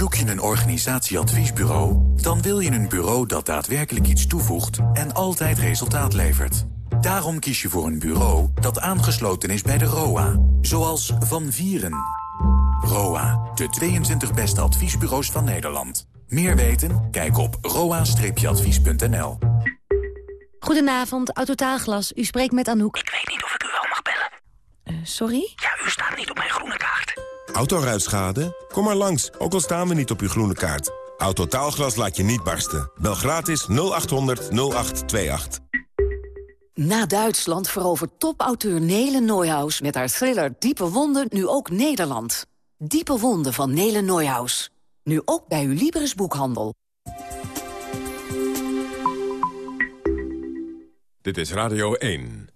Zoek je een organisatieadviesbureau? Dan wil je een bureau dat daadwerkelijk iets toevoegt en altijd resultaat levert. Daarom kies je voor een bureau dat aangesloten is bij de ROA. Zoals Van Vieren. ROA, de 22 beste adviesbureaus van Nederland. Meer weten? Kijk op roa-advies.nl.
Goedenavond, Autotaalglas. U spreekt met Anouk.
Ik weet niet of ik u wel mag bellen.
Uh, sorry?
Ja, u staat niet op mijn groene kaart.
Autoruitschade? Kom maar langs, ook al staan we niet op uw groene kaart. Autotaalglas laat je niet barsten. Bel gratis 0800 0828.
Na Duitsland verovert topauteur Nele Neuhaus met haar thriller Diepe Wonden nu ook Nederland. Diepe Wonden van Nele Neuhaus. Nu ook bij uw Libris boekhandel.
Dit is Radio 1.